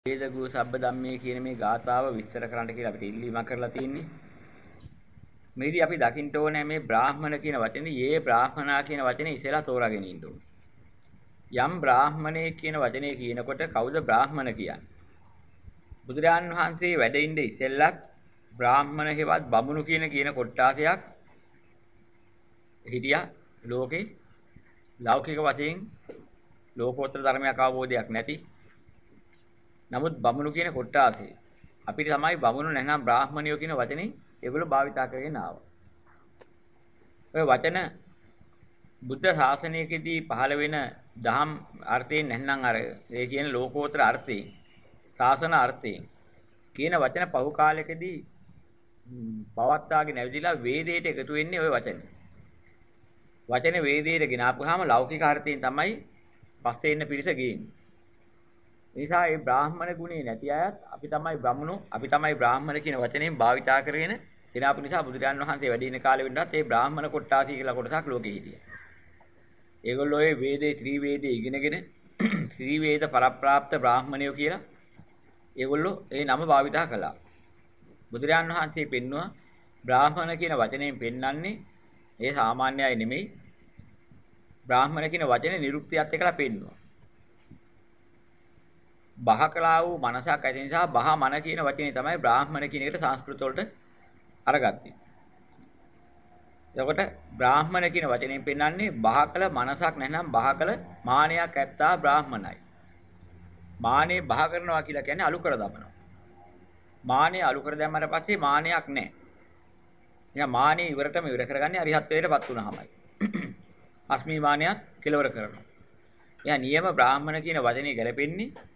වේදගු සබ්බ ධම්මේ කියන මේ ගාථාව විස්තර කරන්න කියලා අපිට ඉල්ලීමක් කරලා තියෙන්නේ. මේදී අපි දකින්න ඕනේ මේ බ්‍රාහ්මණ කියන වචනේ යේ බ්‍රාහ්මනා කියන වචනේ ඉස්සෙල්ලා තෝරාගෙන ඉන්න ඕනේ. යම් බ්‍රාහ්මණේ කියන වචනේ කියනකොට කවුද බ්‍රාහ්මණ කියන්නේ? බුදුරජාන් වහන්සේ වැඩ ඉඳ ඉස්සෙල්ලත් බ්‍රාහ්මණ හේවත් බමුණු කියන කියන කොට්ටාසයක් හිටියා ලෝකේ ලෞකික වශයෙන් ලෝකෝත්තර ධර්මයක් අවබෝධයක් නැති නමුත් බමුණු කියන කොට්ටාසේ අපිට තමයි බමුණු නැත්නම් බ්‍රාහ්මණයෝ කියන වචනේ ඒගොල්ලෝ භාවිතා කරගෙන ආවා. ඔය වචන බුද්ධ ශාසනයකදී පහළ වෙන දහම් අර්ථයෙන් නැත්නම් අර ඒ කියන ලෝකෝත්තර අර්ථයෙන් ශාසන අර්ථයෙන් කියන වචන පහු කාලයකදී පවත්වාගෙන ඇවිදලා වේදයට එකතු වෙන්නේ ওই වචනේ. වචන වේදයට ගෙනාපුවාම ලෞකික අර්ථයෙන් තමයි පස්සේ ඉන්න පිරිස ගේන්නේ. නිසා මේ බ්‍රාහ්මණ ගුණේ නැති අයත් අපි තමයි බ්‍රාහ්මණු අපි තමයි බ්‍රාහ්මණ කියන වචනයෙන් භාවිතා කරගෙන දිනාපු නිසා බුදුරජාන් වහන්සේ වැඩි ඉන කාලෙ වෙන්නත් ඒ බ්‍රාහ්මණ කොට්ටාසී කියලා කොටසක් ලෝකෙ හිටියා. ඒගොල්ලෝ ඒ වේදේ ත්‍රි වේදේ ඉගෙනගෙන ත්‍රි වේද පරප්‍රාප්ත බ්‍රාහ්මණයෝ කියලා ඒගොල්ලෝ ඒ නම භාවිතා කළා. බුදුරජාන් වහන්සේ පෙන්වුවා බ්‍රාහ්මණ කියන වචනයෙන් පෙන්වන්නේ ඒ සාමාන්‍ය අය නෙමෙයි. බ්‍රාහ්මණ කියන වචනේ නිරුක්තියත් එක්කලා පෙන්වුවා. බහ කළා වූ මනසක් ඇති නිසා බහ මන කියන වචනේ තමයි බ්‍රාහ්මණ කියන එකට සංස්කෘත වලට අරගත්තේ. එතකොට බ්‍රාහ්මණ කියන වචනයෙන් පෙන්වන්නේ බහ කළ මනසක් නැත්නම් බහ කළ මානයක් ඇත්තා බ්‍රාහ්මණයි. මානේ බහ කරනවා කියලා කියන්නේ අලු කර දමනවා. මානේ අලු කර දැම්මට පස්සේ මානයක් නැහැ. එහෙනම් මානේ ඉවරටම ඉවර කරගන්නේ අරිහත්ත්වයටපත් වුණාමයි. අස්මී මානයත් කෙලවර කරනවා. එහෙනම් නියම බ්‍රාහ්මණ කියන වචනේ ගැලපෙන්නේ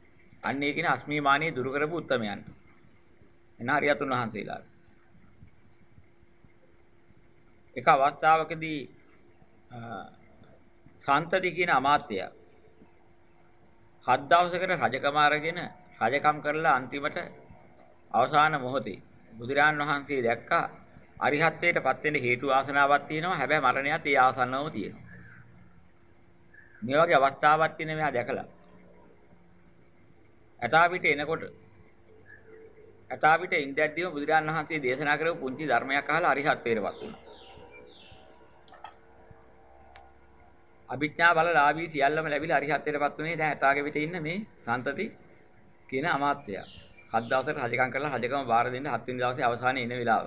අන්න ඒ කියන අස්මිමානිය දුරු කරපු උත්තමයන්. එන හරියතුන් වහන්සේලා. එක අවස්ථාවකදී සන්තති කියන අමාත්‍ය හත් දවසකට රජකම අරගෙන රජකම් කරලා අන්තිමට අවසාන මොහොතේ බුදුරජාන් වහන්සේ දැක්කා අරිහත්ත්වයටපත් වෙන්න හේතු ආසනාවක් තියෙනවා හැබැයි මරණයත් ඒ ආසන්නවම තියෙනවා. මේ වගේ අවස්ථාවක් තියෙන මෙයා දැකලා ඇතාපිට එනකොට ඇතාපිට ඉඳද්දීම බුදුරජාණන් වහන්සේ දේශනා කරපු පුංචි ධර්මයක් අහලා අරිහත්ත්වයටපත් වුණා. අභිඥා බලලාභී සියල්ලම ලැබිලා අරිහත්ත්වයටපත් උනේ දැන් ඇතාගේ පිට ඉන්න මේ සන්තති කියන අමාත්‍යයා. හත් දවසකට රජකම් කරලා රජකම බාර දෙන්න හත් වෙනි දවසේ අවසානයේ එන වෙලාව.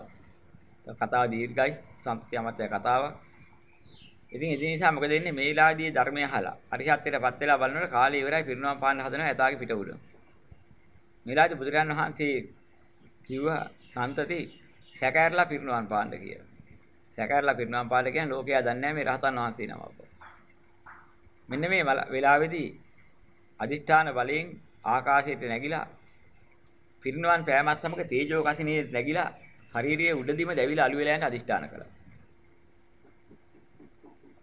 කතාව දීර්ඝයි සන්තති අමාත්‍ය කතාව. ඉතින් ඒ නිසා මොකද වෙන්නේ මේ වෙලාවේදී ධර්මය අහලා අරිහත්ත්වයටපත් වෙලා බලනකොට කාලය ඉවරයි පිරිනවම් පාන්න හදනවා ඇතාගේ පිට උඩ. මෙලාදී බුදුරජාණන් වහන්සේ කිව්වා සන්තති සැකෑරලා පිරිනුවන් පාන්න කියලා. සැකෑරලා පිරිනුවන් පාන්න කියන්නේ ලෝකයා දන්නේ නැහැ මේ රහතන් වහන්සේ නම අප. මෙන්න මේ වෙලාවේදී අදිෂ්ඨාන බලයෙන් ආකාශයට නැගිලා පිරිනුවන් පෑමත් සමග තේජෝ කසිනේ නැගිලා ශාරීරියේ උඩදීම දැවිලා අලු වෙලා යන අදිෂ්ඨාන කළා.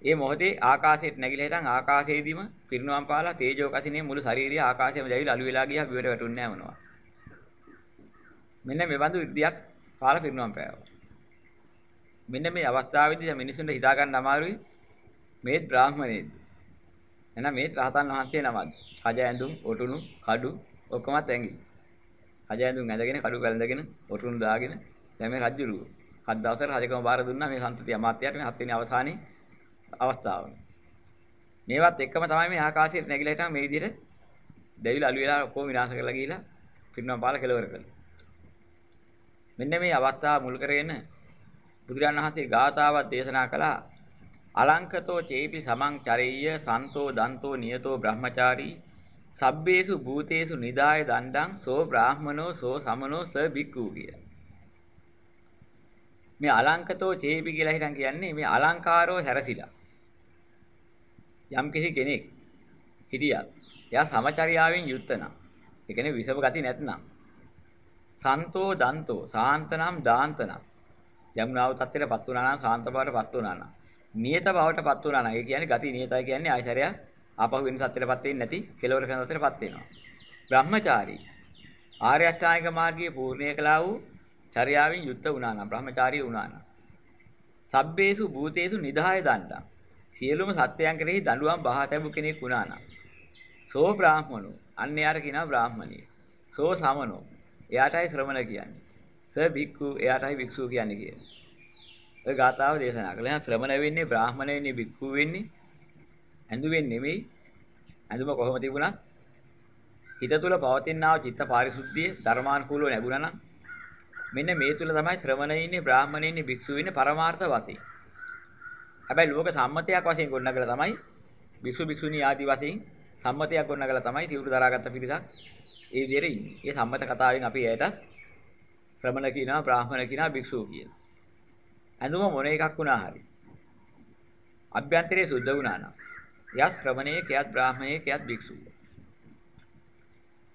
ඒ මොහොතේ ආකාශයට නැගිලා හිටන් ආකාශයේදීම පිරිනුවම් පාලා තේජෝ කසිනේ මුළු ශරීරය ආකාශයේම දැවිලා අලු වෙලා ගියා බිමට වැටුන්නේ නැහැ මොනවා. මෙන්න මේ බඳු ඉර්ධියක් පාලා පිරිනුවම් පෑවා. මෙන්න මේ අවස්ථාවේදී මිනිසුන්ට හිතා ගන්න අමාරුයි මේ බ්‍රාහ්මණේද. එහෙනම් මේ රහතන් වහන්සේ නමක්. රජ ඇඳුම්, ඔටුනු, කඩු ඔක්කොමත් ඇඟි. රජ ඇඳුම් ඇඳගෙන කඩු වැළඳගෙන ඔටුනු දාගෙන දැන් මේ රජුරුව. හත් දවසට රජකම බාර දුන්නා මේ සම්පතිය අමාත්‍යයට මේ හත් වෙනි අවසානයේ අවස්ථාව. මේවත් එක්කම තමයි මේ ආකාශයට නැගිලා හිටන් මේ විදිහට දෙවිල අලු වෙලා ඔක්කොම විනාශ කරලා ගිහිලා පිරිනම පාල කෙලවර කළා. මෙන්න මේ අවස්ථාව මුල් කරගෙන බුදුරජාණන් වහන්සේ ගාථාවක් දේශනා කළා. අලංකතෝ චේපි සමං චරෙය්‍ය සන්තෝ දන්තෝ නියතෝ බ්‍රහ්මචාරී සබ්බේසු භූතේසු නිදාය දණ්ඩං සෝ බ්‍රාහ්මනෝ සෝ සමනෝ ස බික්ඛු කිය. මේ අලංකතෝ චේපි කියලා හිතන් කියන්නේ මේ අලංකාරෝ හැරසිලා. යම් කිසි කෙනෙක් හිටියත් එයා සමචරියාවෙන් යුක්ත නම් ඒ කියන්නේ විසව ගති නැත්නම් සන්තෝ දන්තෝ සාන්තනම් දාන්තනම් යම්නාව තත්ත්වයටපත් වුණා නම් සාන්ත බවටපත් වුණා නම් නියත බවටපත් වුණා නම් ඒ කියන්නේ ගති නියතයි කියන්නේ ආයශරය ආපහු වෙන තත්ත්වයටපත් වෙන්නේ නැති කෙලවර කරන තත්ත්වයටපත් වෙනවා. බ්‍රහ්මචාරී ආර්ය අෂ්ටාංගික මාර්ගයේ පූර්ණය කළා වූ චර්යාවෙන් යුක්ත වුණා නම් බ්‍රහ්මචාරී වුණා නම් සබ්බේසු භූතේසු නිදාය දණ්ඩං. සියලුම සත්‍යයන් කෙරෙහි දඬුවම් බහා තැබු කෙනෙක් වුණා නම් සෝ බ්‍රාහ්මණෝ අන්‍යයර කියනවා බ්‍රාහ්මණී සෝ සමනෝ. එයාටයි ශ්‍රමණ කියන්නේ. ස භික්ඛු එයාටයි භික්ෂු කියන්නේ කියලා. ඔය ගාතාව දේශනා කළා. ශ්‍රමණ වෙන්නේ බ්‍රාහමණ වෙන්නේ භික්ඛු වෙන්නේ ඇඳුවෙන් නෙමෙයි. ඇඳුම කොහොම තිබුණත් හිත තුළ පවතිනා චිත්ත පාරිශුද්ධිය ධර්මානුකූලව ලැබුණා නම් මෙන්න මේ තුල තමයි ශ්‍රමණය ඉන්නේ බ්‍රාහමණය ඉන්නේ භික්ෂු ඉන්නේ පරමාර්ථ වශයෙන්. හැබැයි ලෝක සම්මතයක් වශයෙන් ගොඩනගලා තමයි භික්ෂු භික්ෂුණී ආදී වශයෙන් සම්මතයක් ගොඩනගලා තමයි තිවුරු දරාගත්ත පිරිසක් ඒ විදිහට ඉන්නේ. ඒ සම්මත කතාවෙන් අපි ඇයට ශ්‍රමණ කියනවා බ්‍රාහමණ කියනවා භික්ෂුව කියනවා. ඇඳුම මොන එකක් වුණා හරි. අභ්‍යන්තරයේ සුද්ධ වුණා නම් එයා ශ්‍රමණයේ කයත් බ්‍රාහමණයේ කයත් භික්ෂුව.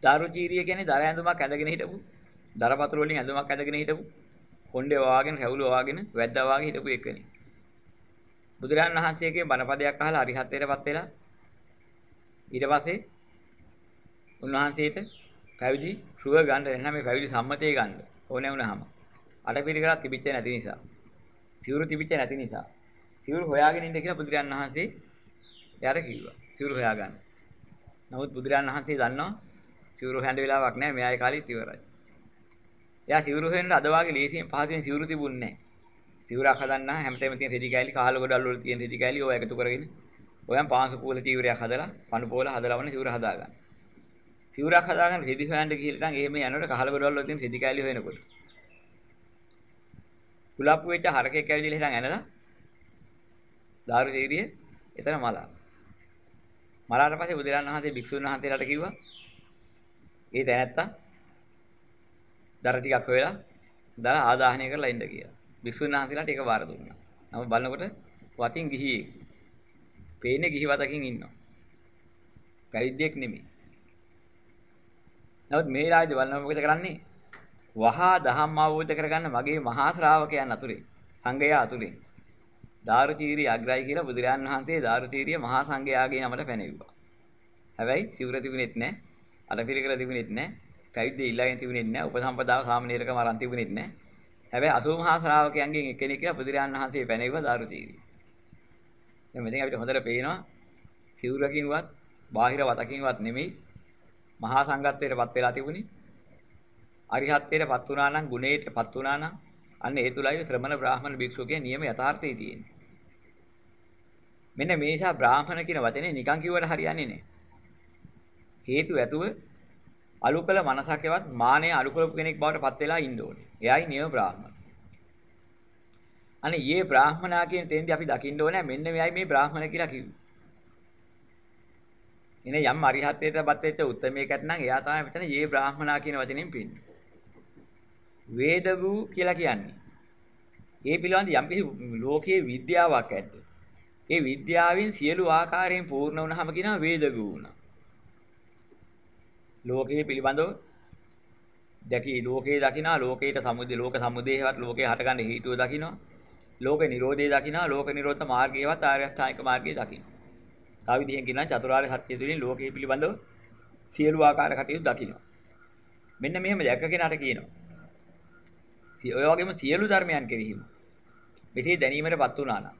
දාරුචීරිය කියන්නේ දර ඇඳුමක් ඇඳගෙන හිටපු දරපතුරු වලින් ඇඳුමක් ඇඳගෙන හිටපු කොණ්ඩේ වාගෙන රැවුල වාගෙන වැද්දා වාගේ හිටපු එකනේ. බුදුරජාණන් වහන්සේගේ බණපදයක් අහලා අරිහත්ත්වයටපත් වෙලා ඊට පස්සේ උන්වහන්සේට පැවිදි රුව ගන්න එන්න මේ පැවිදි සම්මතය ගන්න ඕනේ වුණාම අටපිරිකරක් තිබිච්ච නැති නිසා සිවුරු තිබිච්ච නැති නිසා සිවුරු හොයාගෙන ඉන්න කියලා බුදුරජාණන් වහන්සේ එයාට කිව්වා සිවුරු හොයාගන්න. නමුත් බුදුරජාණන් වහන්සේ දන්නවා සිවුරු හොයන්න වෙලාවක් නැහැ මෙයාගේ කාලෙත් ඉවරයි. එයා සිවුරු හොයන්න අද වාගේ ලේසියෙන් පහසුවෙන් සිවුරු තිබුණේ නැහැ. සිවුරක් හදන්න හැමතැනම තියෙන රෙදි කෑලි කාල ගොඩල් වල තියෙන රෙදි කෑලි ඔය එකතු කරගෙන ඔයන් පාංශු පූල චීවරයක් හදලා පණු පෝල හදලා වන්න සිවුර හදාගන්න. සිවුරක් හදාගන්න රෙදි හොයන්න ගිහලා නම් එහෙම යනකොට කහල ගොඩවල් වල තියෙන රෙදි කෑලි හොයනකොට. කුලප්පු වෙච්ච හරකෙක් ඇවිදලා ඉතින් ඇනලා දාරු තීරිය එතන මලා. මලාට පස්සේ බුදුරජාණන් වහන්සේ භික්ෂුන් වහන්සේලාට කිව්වා ඒ තැනැත්තා දර ටිකක් හොයලා දර ආදාහනය කරලා ඉන්න කියලා. භික්ෂුන් වහන්සේලාට ඒක බාර දුන්නා. නම බලනකොට වතින් ගිහියෙක්. පේන්නේ ගිහි වතකින් ඉන්නවා. පැවිද්දෙක් නෙමෙයි. නමුත් මේ රාජ්‍ය බලන මොකද කරන්නේ? වහා දහම් අවබෝධ කරගන්න මගේ මහා ශ්‍රාවකයන් අතුරේ සංඝයා අතුරේ දාරුචීරි අග්‍රයි කියලා බුදුරජාන් වහන්සේ දාරුචීරිය මහා සංඝයාගේ නමට පැනෙව්වා. හැබැයි සිවුර තිබුණෙත් නැහැ, අලපිරිකර තිබුණෙත් නැහැ, පැවිද්ද ඉල්ලගෙන තිබුණෙත් නැහැ, උපසම්පදාව සාමනීරකම අරන් තිබුණෙත් නැහැ. හැබැයි 80 මහා ශ්‍රාවකයන්ගෙන් එක්කෙනෙක් කියලා බුදුරජාන් වහන්සේ පැනෙව්වා දාරුචීරිය. දැන් මෙතන අපිට හොඳට පේනවා සිවුරකින්වත් බාහිර වතකින්වත් නෙමෙයි මහා සංඝත්වයටපත් වෙලා තිබුණේ අරිහත්ත්වයටපත් වුණා නම් ගුණයටපත් වුණා නම් අන්න ඒ තුලයි ශ්‍රමණ බ්‍රාහමණ භික්ෂුවගේ නියම යථාර්ථය තියෙන්නේ. මෙන්න මේ නිසා බ්‍රාහමණ කියන වචනේ නිකන් කිව්වට හරියන්නේ නැහැ. හේතු ඇතුව අලු කළ මනසකවත් මානය අලු කරපු කෙනෙක් බවට පත් වෙලා ඉන්න ඕනේ. එයයි නියම බ්‍රාහ්මණ. අනේ යේ බ්‍රාහ්මණා කියන තේන්දී අපි දකින්න ඕනේ මෙන්න මෙයයි මේ බ්‍රාහ්මණ කියලා කිව්වේ. ඉනේ යම් අරිහත්ත්වයටපත් වෙච්ච උත්මේකත් නම් එයා තමයි මෙතන යේ බ්‍රාහ්මණා කියන වචنين පින්නේ. වේද වූ කියලා කියන්නේ. ඒ පිළිබඳ යම් කිසි ලෝකයේ විද්‍යාවක් ඇද්ද. ඒ විද්‍යාවෙන් සියලු ආකාරයෙන් පූර්ණ වුණාම කියනවා වේද වූ වුණා. ලෝකයේ පිළිබඳව දැකි ලෝකයේ දකිනා ලෝකයට සමුදේ ලෝක සමුදේවත් ලෝකේ හටගන්න හේතුව දකිනවා. ලෝක නිරෝධය දකිනවා ලෝක නිරෝධ මාර්ගයවත් ආර්ය අෂ්ටාංගික මාර්ගය දකිනවා. තව විදිහෙන් කියනවා චතුරාර්ය සත්‍ය තුළින් ලෝකයේ පිළිබඳව සියලු ආකාර කටයුතු දකිනවා. මෙන්න මෙහෙම දැක කෙනාට කියනවා. ඔය වගේම සියලු ධර්මයන් කෙරෙහිම මෙසේ දැනීමටපත් වුණා නම්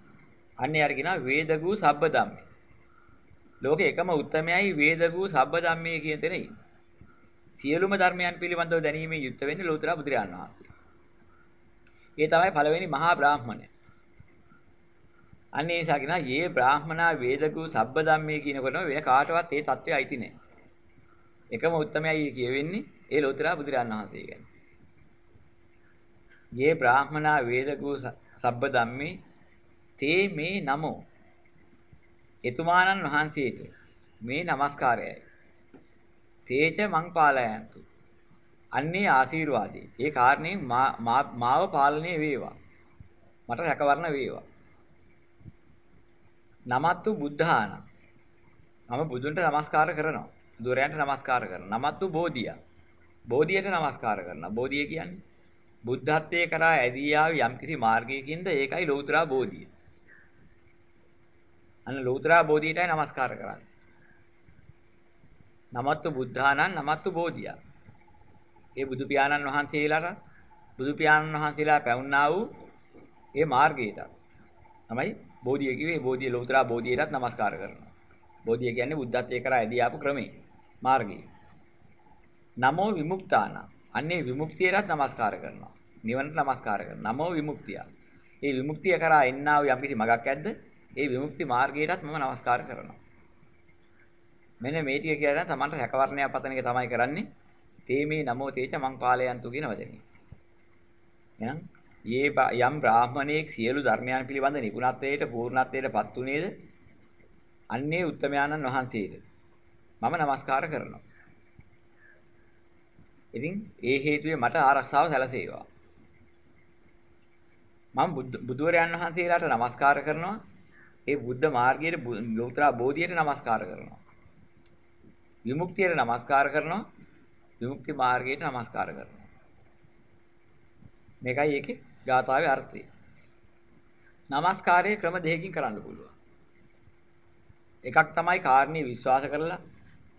අන්නේ අර කියනවා වේදගූ සබ්බ ධම්මේ. ලෝකේ එකම උත්තරමයයි වේදගූ සබ්බ ධම්මේ කියන තැන ඉන්නේ. සියලුම ධර්මයන් පිළිබඳව දැනීමේ යුක්ත වෙන්නේ ලෝතර බුදුරජාණන් වහන්සේ. ඒ තමයි පළවෙනි මහා බ්‍රාහ්මණය. අන්නේ සාගෙන යේ බ්‍රාහ්මනා වේදකෝ සබ්බ ධම්මේ කියනකොටම වෙන කාටවත් ඒ தත්වයේ අයිති නැහැ. එකම උත්තමයයි කියවෙන්නේ ඒ ලෝතර බුදුරජාණන් වහන්සේ ගැන. යේ බ්‍රාහ්මනා වේදකෝ සබ්බ ධම්මේ තේ මේ නමෝ එතුමාණන් වහන්සේට මේ নমස්කාරයයි තේච මං පාලයන්තු. අන්නේ ආශිර්වාදේ. ඒ කාරණයෙන් මාව පාලනය වේවා. මට රැකවරණ වේවා. නමත්තු බුද්ධාන. මම බුදුන්ට নমස්කාර කරනවා. දොරයන්ට নমස්කාර කරනවා. නමත්තු බෝධිය. බෝධියට নমස්කාර කරනවා. බෝධිය කියන්නේ බුද්ධත්වයේ කරා ඇදී ආව යම්කිසි මාර්ගයකින්ද ඒකයි ලෞතර බෝධිය. අන්න ලෞතර බෝධියටයි নমස්කාර කරන්නේ. නමත්තු බුද්ධානං නමත්තු බෝධියා. ඒ බුදු පියාණන් වහන්සේලාට බුදු පියාණන් වහන්සේලා පැවුනා වූ ඒ මාර්ගයට තමයි බෝධිය කිව්වේ බෝධිය ලෞතර බෝධියටත් নমස්කාර කරනවා. බෝධිය කියන්නේ බුද්ධත්වයට කරා ඇදී ආපු ක්‍රමේ මාර්ගය. නමෝ විමුක්තාන අන්නේ විමුක්තියටත් নমස්කාර කරනවා. නිවනට নমස්කාර කරනවා. නමෝ විමුක්තිය. ඒ විමුක්තිය කරා එන්නා වූ යම්කිසි මගක් ඇද්ද? ඒ විමුක්ති මාර්ගයටත් මම নমස්කාර කරනවා. මෙන්න මේ ටික කියලා තමන්ට හැකවර්ණය පතන එක තමයි කරන්නේ. තේමේ නමෝ තේච මං පාලයන්තු කියන වචනේ. එහෙනම් යේ යම් බ්‍රාහමණයෙක් සියලු ධර්මයන් පිළිබඳ නිපුණත්වයට පූර්ණත්වයට පත් උනේද? අන්නේ උත්තමයාණන් වහන්සේට. මම নমස්කාර කරනවා. ඉතින් ඒ හේතුවේ මට ආරක්ෂාව සැලසේවා. මම බුදුරයන් වහන්සේලාට নমස්කාර කරනවා. ඒ බුද්ධ මාර්ගයේ ලෝතර බෝධියට নমස්කාර කරනවා. විමුක්තියට নমස්කාර කරනවා. විමුක්ති මාර්ගයට নমස්කාර කරනවා. මේකයි ඒකේ ගාථාවේ අර්ථය. নমස්කාරය ක්‍රම දෙකකින් කරන්න පුළුවන්. එකක් තමයි කාරණේ විශ්වාස කරලා,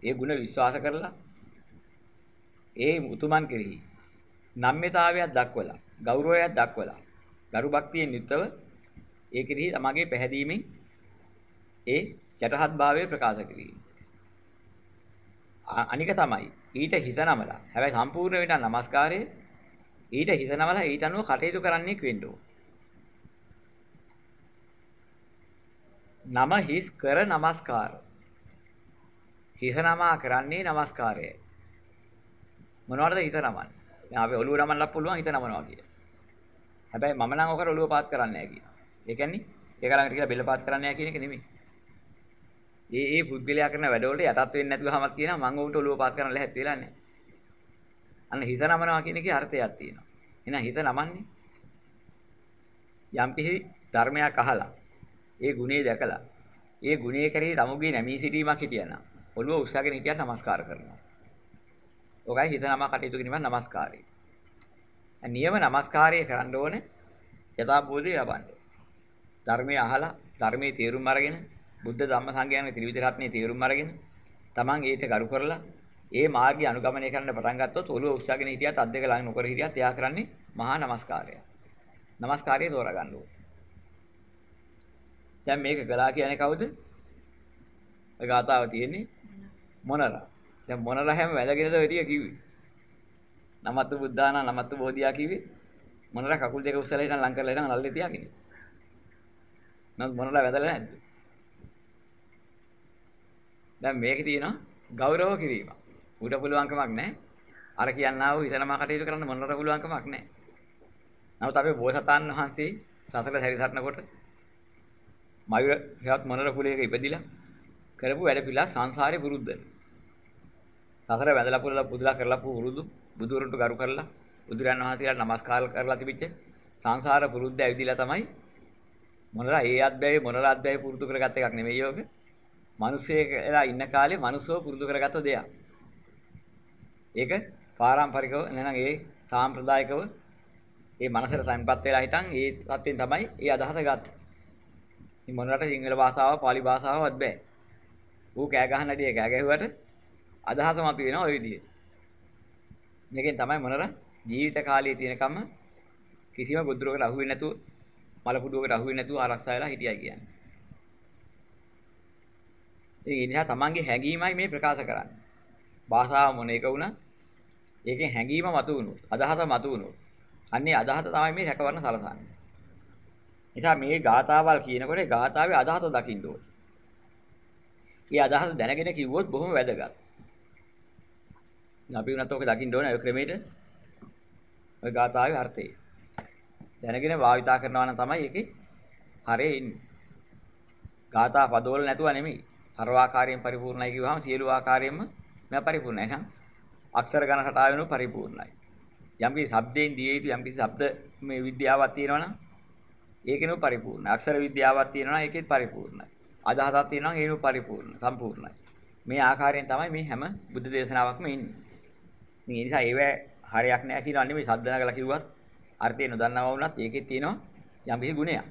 ඒ ಗುಣ විශ්වාස කරලා, ඒ උතුමන් කෙරෙහි නම්්‍යතාවයක් දක්වලා, ගෞරවයක් දක්වලා, ගරු භක්තියෙන් යුක්තව ඒ කෙරෙහි තමගේ පැහැදීමෙන් ඒ යටහත් භාවය ප්‍රකාශ කිරීම. අනික තමයි ඊට හිත නමලා. හැබැයි සම්පූර්ණ වෙන නමස්කාරයේ ඊට හිත නමලා ඊට අනුව කටයුතු කරන්නෙක් වෙන්න ඕන. නම හිස් කර නමස්කාර. හිස නමා කරන්නේ නමස්කාරයයි. මොනවටද හිත නමන්නේ? දැන් අපි ඔළුව නමන්නත් පුළුවන් හිත නමනවා කිය. හැබැයි මම නම් ඔකට ඔළුව පාත් කරන්නේ නැහැ කියන. ඒ කියන්නේ ඒක ළඟට කියලා බෙල්ල පාත් කරන්නේ නැහැ කියන එක නෙමෙයි. ඒ ඒ පුද්ගලයා කරන වැඩවලට යටත් වෙන්නේ නැතුවමත් කියනවා මම උන්ට ඔළුව පාත් කරන්න ලැහැත් වෙලා නැහැ. අන්න හිත නමනවා කියන එකේ අර්ථයක් තියෙනවා. එහෙනම් හිත නමන්නේ යම් කිසි ධර්මයක් අහලා ඒ ගුණේ දැකලා ඒ ගුණේ කරේ තමුගේ නැමී සිටීමක් හිටියනම් ඔළුව උස්සගෙන හිටියත් নমස්කාර කරනවා. ඔකයි හිත නම කටයුතු කිරීමෙන් নমස්කාරය. නියම নমස්කාරය කරන්න ඕනේ යථාබෝධය ලබන්න. ධර්මය අහලා ධර්මයේ තේරුම් අරගෙන බුද්ධ ධම්ම සංඝයාන ත්‍රිවිධ රත්නයේ තේරුම් අරගෙන තමන් ඊට ගරු කරලා ඒ මාර්ගය අනුගමනය කරන්න පටන් ගත්තොත් ඔළුව උස්සගෙන හිටියත් අත් දෙක ළඟ නොකර හිටියත් එයා කරන්නේ මහා නමස්කාරය. නමස්කාරය තෝරා ගන්න ඕනේ. දැන් මේක කළා කියන්නේ කවුද? ඔය ගාතාව තියෙන්නේ මොනරා. දැන් මොනරා හැම වැලගෙනද ඔය ටික කිව්වේ? නමතු බුද්ධානා නමතු බෝධියා කිව්වේ මොනරා කකුල් දෙක උස්සලා ඉඳන් ලං කරලා ඉඳන් අල්ලේ තියාගෙන. නමුත් මොනරා වැදලා නැද්ද? දැන් මේකේ තියෙනවා ගෞරව කිරීම. ඌට පුළුවන්කමක් නැහැ. අර කියන්නා වූ හිතනමා කටයුතු කරන්න මොනරා පුළුවන්කමක් නැහැ. නමුත් අපේ බෝසතාණන් වහන්සේ සසල සැරිසරනකොට මයුර හෙවත් මොනර කුලයක ඉපදිලා කරපු වැඩ පිළිලා සංසාරේ පුරුද්ද. සසර වැඳලා පුරලා පුදුලා කරලා පුරුදු බුදුරන්ට ගරු කරලා බුදුරන් වහන්සේලාට নমස්කාර කරලා තිබිච්ච සංසාර පුරුද්ද ඇවිදලා තමයි මොනරා ඒ අධ්‍යයය මොනරා අධ්‍යයය පුරුදු කරගත්ත එකක් නෙමෙයි යෝග. මිනිස්සෙලා ඉන්න කාලේ මිනිස්සෝ පුරුදු කරගත්ත දෙයක්. ඒක පාරම්පරිකව නැත්නම් ඒ සාම්ප්‍රදායිකව ඒ මනසට තැන්පත් වෙලා හිටන් ඒ තත්ත්වෙන් තමයි ඒ අදහස ගත්තේ. ඉතින් මොනරට සිංහල භාෂාව, පාලි භාෂාවවත් බෑ. ඌ කෑ ගහන හැටි කෑ ගැහුවට අදහස මතු වෙනවා ওই විදිහට. මේකෙන් තමයි මොනර ජීවිත කාලයේ තියෙනකම කිසිම ගොදුරකට අහු වෙන්නේ නැතුව මල පුඩුවකට අහු වෙන්නේ නැතුව ආරක්ෂා වෙලා හිටියයි කියන්නේ. ඒ නිසා තමන්ගේ හැඟීමයි මේ ප්‍රකාශ කරන්නේ. භාෂාව මොන එක වුණත් ඒකෙන් හැඟීම මතු වුණොත් අදහස මතු වුණොත් අන්නේ අදහස තමයි මේ රැකවරණ සලසන්නේ. නිසා මේ ගාතාවල් කියනකොට ගාතාවේ අදහස දකින්න ඕනේ. ඒ අදහස දැනගෙන කිව්වොත් බොහොම වැදගත්. අපි උනත් ඔක දකින්න ඕනේ ඔය ක්‍රමයට. ඔය ගාතාවේ අර්ථය. දැනගෙන භාවිතා කරනවා නම් තමයි ඒකේ හරේ ඉන්නේ. ගාථා පදවල නැතුව නෙමෙයි. හරව ආකාරයෙන් පරිපූර්ණයි කිව්වහම සියලු ආකාරයෙන්ම මෙයා පරිපූර්ණයි. එහෙනම් අක්ෂර ගණන රටාව වෙනු පරිපූර්ණයි. යම්කිසි શબ્දයෙන් දිය යුතු යම්කිසි શબ્ද මේ විද්‍යාවක් තියෙනවනම් ඒකෙනු පරිපූර්ණයි. අක්ෂර විද්‍යාවක් තියෙනවනම් ඒකෙත් පරිපූර්ණයි. අදහසක් තියෙනවනම් ඒනු පරිපූර්ණ සම්පූර්ණයි. මේ ආකාරයෙන් තමයි මේ හැම බුද්ධ දේශනාවක්ම ඉන්නේ. මේ නිසා ඒවැ හරයක් නැහැ කියනවා නෙමෙයි සද්දනගලා කිව්වත් අර්ථය නොදන්නව වුණත් ඒකේ තියෙනවා යම්කිසි ගුණයක්.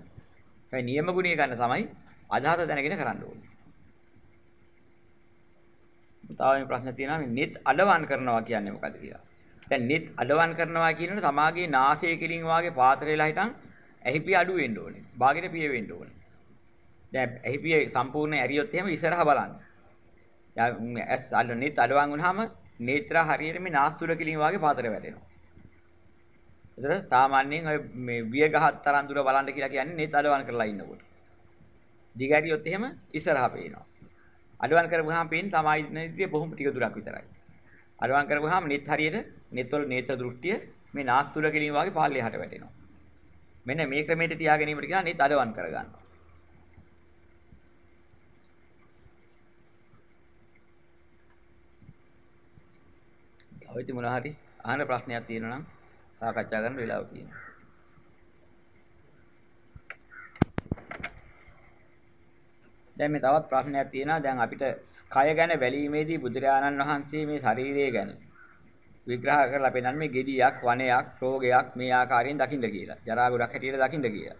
ඒ නියම ගුණය ගන්න තමයි අදහස දැනගෙන කරන්න ඕනේ. තව මේ ප්‍රශ්න තියෙනවා මේ නිත් අඩවන් කරනවා කියන්නේ මොකද කියලා. දැන් නිත් අඩවන් කරනවා කියනකොට තමාගේ නාසය කෙලින් වාගේ පාත්‍රයලා හිටන් ඇහිපිය අඩු වෙන්න ඕනේ. බාගෙට පිය වෙන්න ඕනේ. දැන් ඇහිපිය සම්පූර්ණ ඇරියොත් එහෙම ඉස්සරහා බලන්න. දැන් ඇස් අඩ නිත් අඩවන් වුණාම නේත්‍රා හරියට මේ නාස්තුර කිලින් වාගේ පාතර වැටෙනවා. ඒතර සාමාන්‍යයෙන් ඔය මේ විය ගහක් තරම් දුර බලන්න කියලා කියන්නේ නේත් අඩවන් කරලා ඉන්නකොට. දිගහැරියොත් එහෙම ඉස්සරහා පේනවා. අඩවන් කරපුවාම පේන්නේ තමයි නේත්‍ය බොහොම ටික දුරක් විතරයි. අඩවන් කරපුවාම නේත් හරියට නේත්වල නේත්‍ර දෘෂ්ටිය මේ නාස්තුර කිලින් වාගේ පාළේ හට වැටෙනවා. මෙන්න මේ ක්‍රමයට තියා ගැනීමට කියලා නේත් අඩවන් කරගන්නවා. තව ඉතින් මොනවා හරි අහන ප්‍රශ්නයක් තියෙනවා නම් සාකච්ඡා කරන්න වෙලාව තියෙනවා. දැන් මේ තවත් ප්‍රශ්නයක් තියෙනවා. දැන් අපිට කය ගැන බැලීමේදී බුදුරජාණන් වහන්සේ මේ ශරීරය ගැන විග්‍රහ කරලා පෙන්නන්නේ මේ gediyak, වනයක්, රෝගයක් මේ ආකාරයෙන් දකින්න කියලා. ජරා ගොඩක් හැටියට දකින්න කියලා.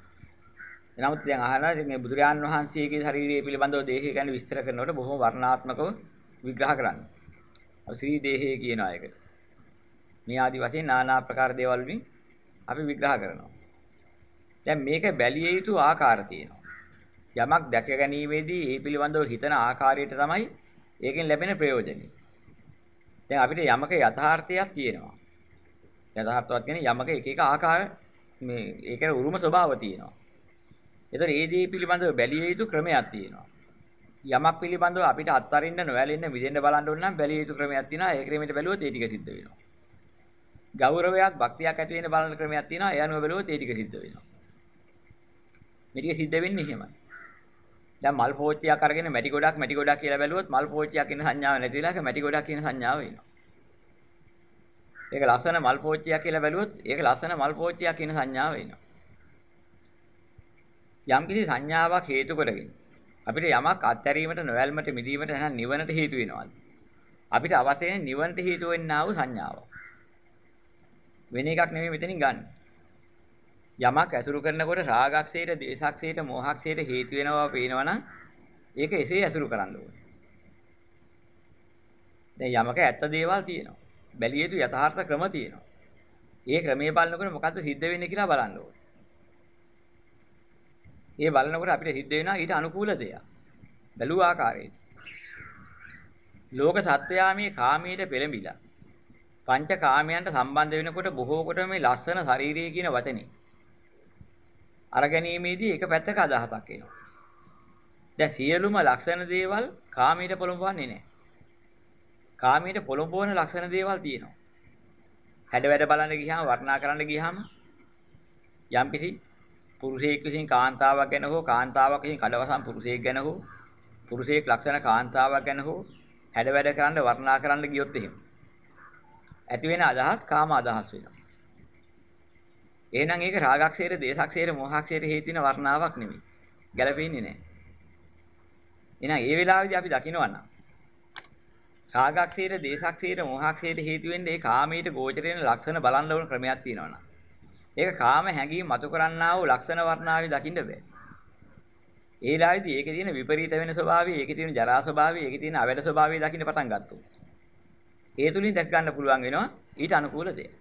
එනමුත් දැන් අහනවා මේ බුදුරජාණන් වහන්සේගේ ශරීරය පිළිබඳව දේහය ගැන විස්තර කරනකොට බොහොම වර්ණාත්මකව විග්‍රහ කරන්නේ. ශ්‍රී දේහය කියන අයකට. මේ ආදි වශයෙන් নানা ආකාර දේවල් වලින් අපි විග්‍රහ කරනවා. දැන් මේක බැලිය යුතු ආකාර තියෙනවා. යමක් දැක ගැනීමේදී ඒ පිළිබඳව හිතන ආකාරයට තමයි ඒකෙන් ලැබෙන ප්‍රයෝජනෙ. දැන් අපිට යමක යථාර්ථයක් තියෙනවා. යථාර්ථවත් කියන්නේ යමක එක එක ආකාර මේ ඒකේ උරුම ස්වභාව තියෙනවා. ඒතර ඒ දේ පිළිබඳව බැලිය යුතු ක්‍රමයක් තියෙනවා. යමක් පිළිබඳව අපිට අත්හරින්න නොවැළෙන්න විදෙන්න බලන්න ඕන නම් බැලිය යුතු ක්‍රමයක් තියෙනවා. ඒ ක්‍රමයට බැලුවොත් ඒ ටික සිද්ධ වෙනවා. ගෞරවයක් භක්තියක් ඇති වෙන බලන ක්‍රමයක් තියෙනවා. ඒ අනුව බැලුවොත් ඒ ටික සිද්ධ වෙනවා. මේ ටික සිද්ධ වෙන්නේ එහෙමයි. දැන් මල් පෝච්චියක් අරගෙන මැටි ගොඩක් මැටි ගොඩක් කියලා බැලුවොත් මල් පෝච්චියක් කියන සංඥාව නැතිලා ඒක මැටි ගොඩක් කියන සංඥාව එනවා. ඒක ලස්සන මල් පෝච්චියක් කියලා බැලුවොත් ඒක ලස්සන මල් පෝච්චියක් කියන සංඥාව එනවා. යම්කිසි සංඥාවක් හේතු කරගෙන අපිට යමක් අත්හැරීමට නොයල්මට මිදීමට නැත්නම් නිවනට හේතු වෙනවා. අපිට අවශ්‍ය නිවනට හේතු වෙන්නා වූ සංඥාව. වෙන එකක් නෙමෙයි මෙතනින් ගන්න. යමක් ඇසුරු කරනකොට රාගක්ෂේට, දේශක්ෂේට, මෝහක්ෂේට හේතු වෙනවා පේනවනම් ඒක එසේ ඇසුරු කරන්න ඕනේ. දැන් යමක ඇත්ත දේවල් තියෙනවා. බැලිය යුතු යථාර්ථ ක්‍රම තියෙනවා. ඒ ක්‍රමයේ බලනකොට මොකද්ද සිද්ධ වෙන්නේ කියලා බලන්න ඕනේ. ඒ බලනකොට අපිට සිද්ධ වෙනවා ඊට අනුකූල දෙයක්. බැලුව ආකාරයෙන්. ලෝක සත්වයා මේ කාමයට පෙළඹිලා පංච කාමයන්ට සම්බන්ධ වෙනකොට බොහෝ කොට මේ ලස්සන ශාරීරිය කියන වචනේ අරගැනීමේදී එක පැත්තක අදහසක් එනවා. දැන් සියලුම ලක්ෂණ දේවල් කාමයට පොළඹවන්නේ නැහැ. කාමයට පොළඹවන ලක්ෂණ දේවල් තියෙනවා. හැඩ වැඩ බලන්න ගියාම වර්ණනා කරන්න ගියාම යම්කිසි පුරුෂයෙක් විසින් කාන්තාවක් ගැන හෝ කාන්තාවක් විසින් කඩවසම් පුරුෂයෙක් ගැන හෝ පුරුෂයෙක් ලක්ෂණ කාන්තාවක් ගැන හෝ හැඩ වැඩ කරන්න වර්ණනා කරන්න ගියොත් එහෙම ඇති වෙන අදහස් කාම අදහස් වෙනවා. එහෙනම් ඒක රාගක්ෂේර, දේශක්ෂේර, මොහක්ෂේර හේතු වෙන වර්ණාවක් නෙමෙයි. ගැළපෙන්නේ නැහැ. එහෙනම් ඒ වෙලාවේදී අපි දකිනවා නම් රාගක්ෂේර, දේශක්ෂේර, මොහක්ෂේර හේතු වෙන්නේ ඒ කාමයට ගෝචර වෙන ලක්ෂණ බලන්න ඕන ක්‍රමයක් තියෙනවා නම්. ඒක කාම හැඟීම් මතු කරන්නා වූ ලක්ෂණ වර්ණාවේ දකින්න බෑ. ඒ වෙලාවේදී ඒකේ තියෙන විපරීත වෙන ස්වභාවය, ඒකේ තියෙන ජරා ස්වභාවය, ඒකේ තියෙන අවැඩ ස්වභාවය දකින්න පටන් ගත්තා. ඒ තුලින් දැක ගන්න පුළුවන් වෙනවා ඊට අනුකූල දෙයක්.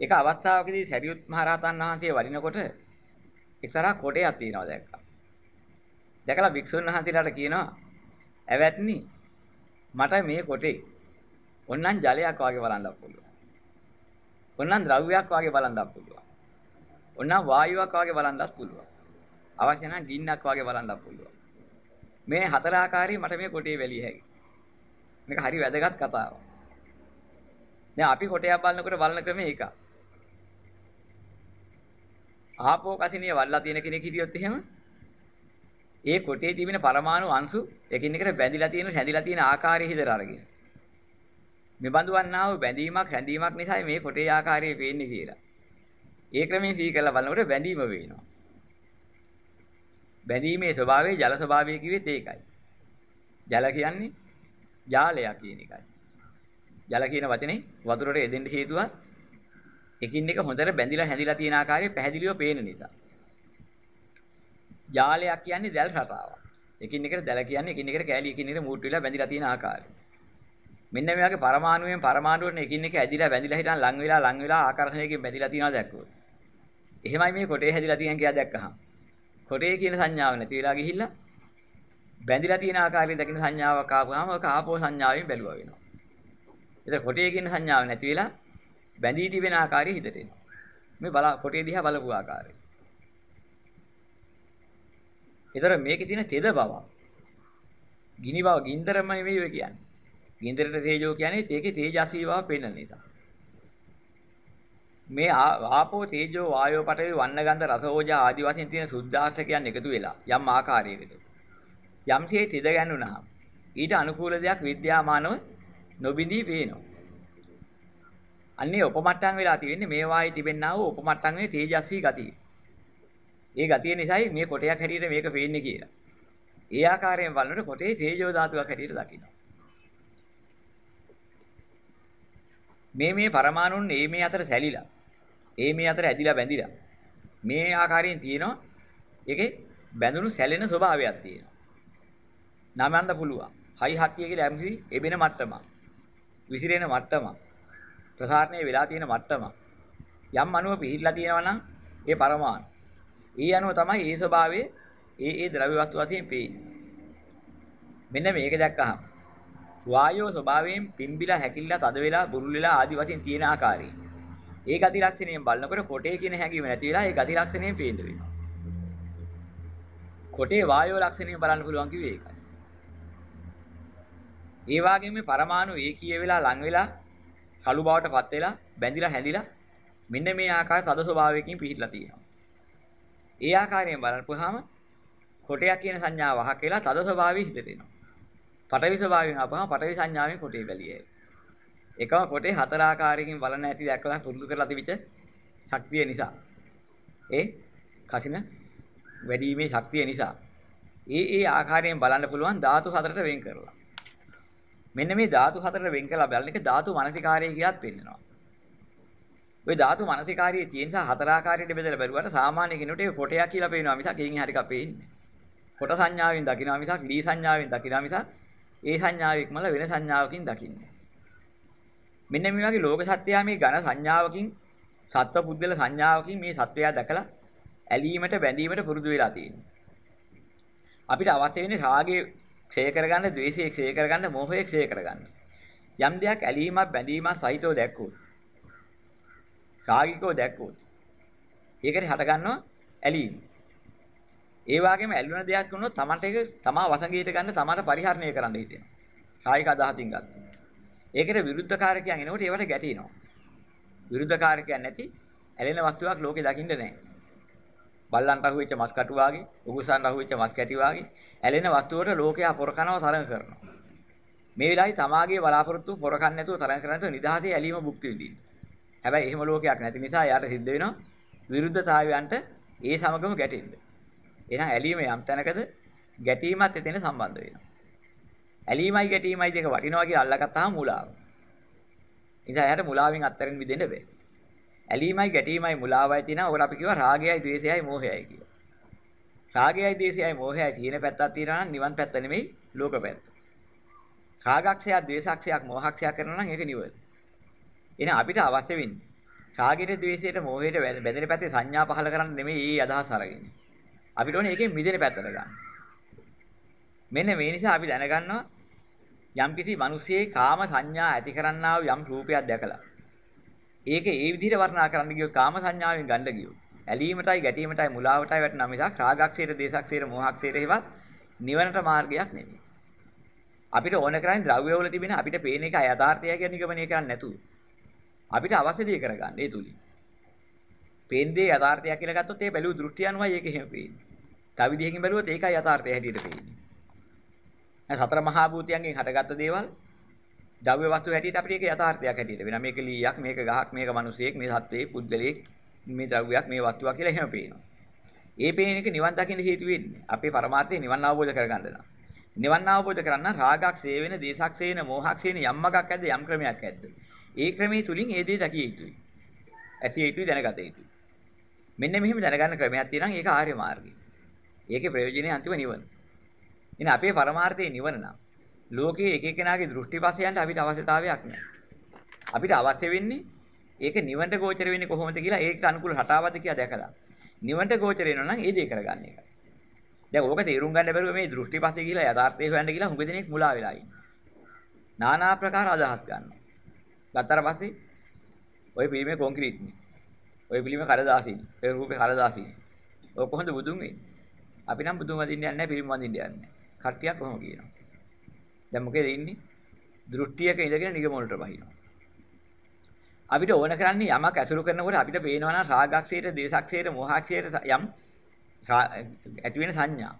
ඒක අවස්ථාවකදී සරියුත් මහ රහතන් වහන්සේ වඩිනකොට එක්තරා කොටයක් තියෙනවා දැක්කා. දැකලා වික්ෂුන් වහන්සේලාට කියනවා "ඇවැත්නි මට මේ කොටේ ඔන්නම් ජලයක් වගේ බලන්නත් පුළුවන්. ඔන්නම් ද්‍රව්‍යයක් වගේ බලන්නත් පුළුවන්. ඔන්නම් වායුවක් වගේ බලන්නත් පුළුවන්. අවශ්‍ය නම් ගින්නක් වගේ බලන්නත් පුළුවන්. මේ හතර ආකාරයේ මට මේ කොටේ වැලිය හැකියි. මේක හරි වැදගත් කතාවක්. දැන් අපි කොටයක් බලනකොට බලන ක්‍රමය ඒක. ආපෝ කසිනිය වල්ලා තියෙන කෙනෙක් හිටියොත් එහෙම ඒ කොටේ තිබෙන පරමාණු අංශු එකින් එකට බැඳිලා තියෙන හැදිලා තියෙන ආකාරය හිතර අරගෙන. මේ බඳුවන්නා වූ බැඳීමක් හැඳීමක් නිසා මේ කොටේ ආකාරය පේන්නේ කියලා. ඒ ක්‍රමයෙන් සිහි කරලා බලනකොට බැඳීම වෙනවා. බැඳීමේ ස්වභාවය ජල ස්වභාවය කිව්වෙත් ඒකයි. ජල කියන්නේ ජාලයක් කියන එකයි. ජල කියන වචනේ වතුරට එදෙන්න හේතුවක් එකින් එක හොඳට බැඳිලා හැදිලා තියෙන ආකාරය පැහැදිලිව පේන නිසා. ජාලයක් කියන්නේ දැල් රටාවක්. එකින් එකට දැල කියන්නේ එකින් එකට කෑලි එකින් එකට මූට් වෙලා බැඳිලා තියෙන ආකාරය. මෙන්න මේ වගේ පරමාණුවෙන් පරමාණුවට එකින් එක ඇදිලා බැඳිලා හිටන් ලං වෙලා ලං වෙලා ආකර්ෂණයකින් බැඳිලා තියෙනවා දැක්කොත්. එහෙමයි මේ කොටේ හැදිලා තියෙන කියලා දැක්කහම. කොටේ කියන සංඥාව නැති වෙලා ගිහිල්ලා බැඳිලා තියෙන ආකාරය දකින්න සංඥාවක් ආපුවාම ඒක ආපෝ සංඥාවෙන් බැලුවා වෙනවා. ඒතර කොටේ කියන සංඥාව නැති වෙලා බැඳී තිබෙන ආකාරය හිතට එනවා. මේ බල කොටේ දිහා බලපු ආකාරය. ඒතර මේකේ තියෙන තෙද බව. ගිනි බව ගින්දරම නෙවෙයි ඔය කියන්නේ. ගින්දරට තේජෝ කියන්නේ ඒකේ තේජස්වී බව පෙන්වන නිසා. මේ ආපෝ තේජෝ වායෝ පඨවි වන්න ගන්ධ රස ඕජා ආදි වශයෙන් තියෙන සුද්ධාර්ථකයන් එකතු වෙලා යම් ආකාරයකට යම්සේ තිද ගැනුණා ඊට අනුකූල දෙයක් විද්‍යාමානව නොබිඳී පේනවා. අන්නේ උපමට්ටම් වෙලා තියෙන්නේ මේ වායේ තිබෙන්නා වූ උපමට්ටම් වේ තේජස්වී ගතිය. ඒ ගතිය නිසායි මේ කොටයක් හැටියට මේක පේන්නේ කියලා. ඒ ආකාරයෙන් බලනකොට කොටේ තේජෝ ධාතුවක් හැටියට දකිනවා. මේ මේ පරමාණුන් මේ මේ අතර සැලිලා ඒ මේ අතර ඇදිලා බැඳිලා මේ ආකාරයෙන් තියෙනවා ඒකේ බැඳුණු සැලෙන ස්වභාවයක් තියෙනවා. නමන්න පුළුවන්. හයි හත්තිය කියලා ඇම්සි එබෙන මට්ටම. විසිරෙන මට්ටම. ප්‍රසාරණය වෙලා තියෙන මට්ටම. යම් අණුව පිහිట్లా තියෙනවා නම් ඒ පරමාණු. ඒ අණුව තමයි ඒ ස්වභාවයේ ඒ ඒ ද්‍රව්‍ය වස්තු වශයෙන් පේන්නේ. මෙන්න මේක දැක්කහම වායෝ ස්වභාවයෙන් පිම්බිලා හැකිලිලා තද වෙලා බුරුල් වෙලා ආදි වශයෙන් තියෙන ආකාරය. ඒ ගති ලක්ෂණයෙන් බලනකොට කොටේ කියන හැඟීම නැති වෙලා ඒ ගති ලක්ෂණයෙන් පේන්න වෙනවා. කොටේ වායෝ ලක්ෂණයෙන් බලන්න පුළුවන් කිව්වේ ඒකයි. ඒ වගේම පරමාණු ඒකීය වෙලා ලං වෙලා කළු බවටපත් වෙලා බැඳිලා හැඳිලා මෙන්න මේ ආකාර තද ස්වභාවයකින් පිහිටලා තියෙනවා. ඒ ආකාරයෙන් බලනපුවාම කොටයක් කියන සංඥාව වහක් වෙලා තද ස්වභාවය හිතට එනවා. පටවි ස්වභාවයෙන් අපහම පටවි සංඥාවෙන් කොටේ බැලියේ. එකම කොටේ හතර ආකාරයකින් බලන හැටි දැක්කලා පුරුදු කරලා තිබිච්ච ශක්තිය නිසා. ඒ කසින වැඩිීමේ ශක්තිය නිසා. ඒ ඒ ආකාරයෙන් බලන්න පුළුවන් ධාතු හතරට වෙන් කරලා. මෙන්න මේ ධාතු හතරට වෙන් කරලා බලන එක ධාතු මනසිකාරය කියලාත් පෙන්නනවා. ওই ධාතු මනසිකාරයේ තියෙන හතර ආකාරයට බෙදලා බැලුවට සාමාන්‍ය කෙනෙකුට ඒක කොටයක් කියලා පේනවා මිසක් එකින් හරි කපෙන්නේ. කොට සංඥාවෙන් දකිනවා මිසක් දී සංඥාවෙන් දකිනවා මිසක් ඒ සංඥාවෙක්මල වෙන සංඥාවකින් දකින්නේ. මෙන්න මේ වගේ ලෝක සත්‍යය මේ ඝන සංඥාවකින් සත්ව පුද්ගල සංඥාවකින් මේ සත්වයා දැකලා ඇලීමට බැඳීමට පුරුදු වෙලා තියෙනවා. අපිට අවශ්‍ය වෙන්නේ රාගයේ ක්ෂය කරගන්න, ද්වේෂයේ ක්ෂය කරගන්න, මෝහයේ ක්ෂය කරගන්න. යම් දෙයක් ඇලීමක් බැඳීමක් සහිතව දැක්කොත් රාගිකව දැක්කොත් ඒකට හට ගන්නවා ඇලීම. ඒ වගේම ඇලුන දෙයක් වුණොත් Tamanට ඒක තමා වසඟයට ගන්න තමාට පරිහරණය කරන්න හිතෙනවා. කායික අදහසින් ගත්තා. ඒකට විරුද්ධකාරකයන් එනකොට ඒවට ගැටෙනවා. විරුද්ධකාරකයන් නැති ඇලෙන වස්තුවක් ලෝකේ දකින්න නැහැ. බල්ලන්ට අහුවෙච්ච මස් කටු වාගේ, උගුසන්ට අහුවෙච්ච මස් කැටි වාගේ ඇලෙන වස්තුවට ලෝකයා පොරකනවා තරඟ කරනවා. මේ වෙලාවේ තමාගේ බලාපොරොත්තු පොරකන්නේ නැතුව තරඟ කරන්නේ නැතුව නිදහසේ ඇලීම භුක්ති විඳින්න. හැබැයි එහෙම ලෝකයක් නැති නිසා යාට සිද්ධ වෙනවා විරුද්ධතාවයන්ට ඒ සමගම ගැටෙන්න. එහෙනම් ඇලීම යම් තැනකද ගැටීමත් එතන සම්බන්ධ වෙනවා. ඇලීමයි ගැටීමයි දෙක වටිනවා කියලා අල්ලගත්තාම මුලාව. ඉතින් එයාට මුලාවෙන් අත්තරින් මිදෙන්න බෑ. ඇලීමයි ගැටීමයි මුලාවයි තියෙනවා. ඔකට අපි කියවා රාගයයි, ද්වේෂයයි, මෝහයයි කියලා. රාගයයි, ද්වේෂයයි, මෝහයයි තියෙන පැත්තක් තියෙනවා නම් නිවන් පැත්ත නෙමෙයි ලෝක පැත්ත. රාගක්ෂයක්, ද්වේෂක්ෂයක්, මෝහක්ෂයක් කරනවා නම් ඒක නිවන. එහෙනම් අපිට අවශ්‍ය වෙන්නේ රාගයට, ද්වේෂයට, මෝහයට බැඳෙන පැත්තේ සංඥා පහල කරන්න නෙමෙයි මේ අදහස් අරගෙන. අපිට ඕනේ ඒකෙන් මිදෙන පැත්තට ගන්න. මෙන්න මේ නිසා අපි දැනගන්නවා යම්කිසි මිනිසියේ කාම සංඥා ඇති කරන්නා වූ යම් රූපයක් දැකලා ඒක ඒ විදිහට වර්ණනා කරන්න ගියොත් කාම සංඥාවෙන් ගන්න ගියොත් ඇලීමටයි ගැටීමටයි මුලාවටයි වැටෙනා මිසක් රාගක්ෂේර දේශක්ෂේර මොහක්ෂේර හේවත් නිවනට මාර්ගයක් නෙමෙයි. අපිට ඕන කරන්නේ ද්‍රව්‍යවල තිබෙන අපිට පේන එක යථාර්ථය කියන නිගමනය කරන්නේ නැතුව අපිට අවශ්‍ය දේ කරගන්න ඒ තුලින්. පේන්නේ යථාර්ථය කියලා ගත්තොත් ඒ බැලුව දෘෂ්ටි අනුවයි ඒක එහෙම පේන්නේ. තව විදිහකින් බැලුවොත් ඒකයි යථාර්ථය හැටියට පේන්නේ. සතර මහා භූතයන්ගෙන් හටගත්ත දේවල් ද්‍රව්‍ය වස්තු හැටියට අපිට ඒක යථාර්ථයක් හැටියට වෙනවා. මේක ලීයක්, මේක ගහක්, මේක මිනිසෙක්, මේ සත්වයේ පුද්ගලයෙක්, මේ ද්‍රව්‍යයක්, මේ වස්තුවක් කියලා එහෙම පේනවා. ඒ පේන එක නිවන් දකින්න හේතු වෙන්නේ. අපේ පරමාර්ථය නිවන් අවබෝධ කරගන්න නම්. නිවන් අවබෝධ කරන්න රාගක් සේවෙන, දේශක් සේන, මෝහක් සේන යම් මගක් ඇද්ද යම් ක්‍රමයක් ඇද්ද. ඒ ක්‍රමයේ තුලින් ඒ දේ දකිය යුතුයි. ඇසිය යුතුයි දැනගත යුතුයි. මෙන්න මෙහෙම දැනගන්න ක්‍රමයක් තියෙනවා ඒක ආර්ය මාර්ගය. ඒකේ ප්‍රයෝජනේ අන්තිම නිවන. ඉතින් අපේ පරමාර්ථයේ නිවන නම් ලෝකයේ එක එකනාගේ දෘෂ්ටි පසයන්ට අපිට අවශ්‍යතාවයක් නැහැ. අපිට අවශ්‍ය වෙන්නේ ඒක නිවන්ට ගෝචර වෙන්නේ කොහොමද කියලා ඒකට අනුකූල හටාවද කියලා දැකලා. නිවන්ට ගෝචර වෙනවා නම් ඒ දේ කරගන්න එකයි. දැන් ඕක තේරුම් ගන්න බැරුව මේ දෘෂ්ටි පසය කියලා යථාර්ථය හොයන්න කියලා හුඟ දෙනෙක් මුලා වෙලා ඉන්නේ. নানা ආකාර අදහස් ගන්නවා. ගත්තාට පස්සේ ඔය පිළිමේ කොන්ක්‍රීට් නේ. ඔය පිළිමේ කරදාසිනේ. ඔය රූපේ කරදාසිනේ. ඔය කොහොමද බුදුන් වෙන්නේ? අපි නම් බුදුන් වදින්න යන්නේ නැහැ පිළිම වදින්න යන්නේ. කට්ටියක් කොහොම කියනවා. දැන් මොකේද ඉන්නේ? දෘෂ්ටියක ඉඳගෙන නිගමනට බහිනවා. අපිට ඕන කරන්නේ යමක් ඇසුරු කරනකොට අපිට පේනවා නම් රාගක්ෂේත්‍ර, දේශක්ෂේත්‍ර, මොහක්ෂේත්‍ර යම් ඇති වෙන සංඥා.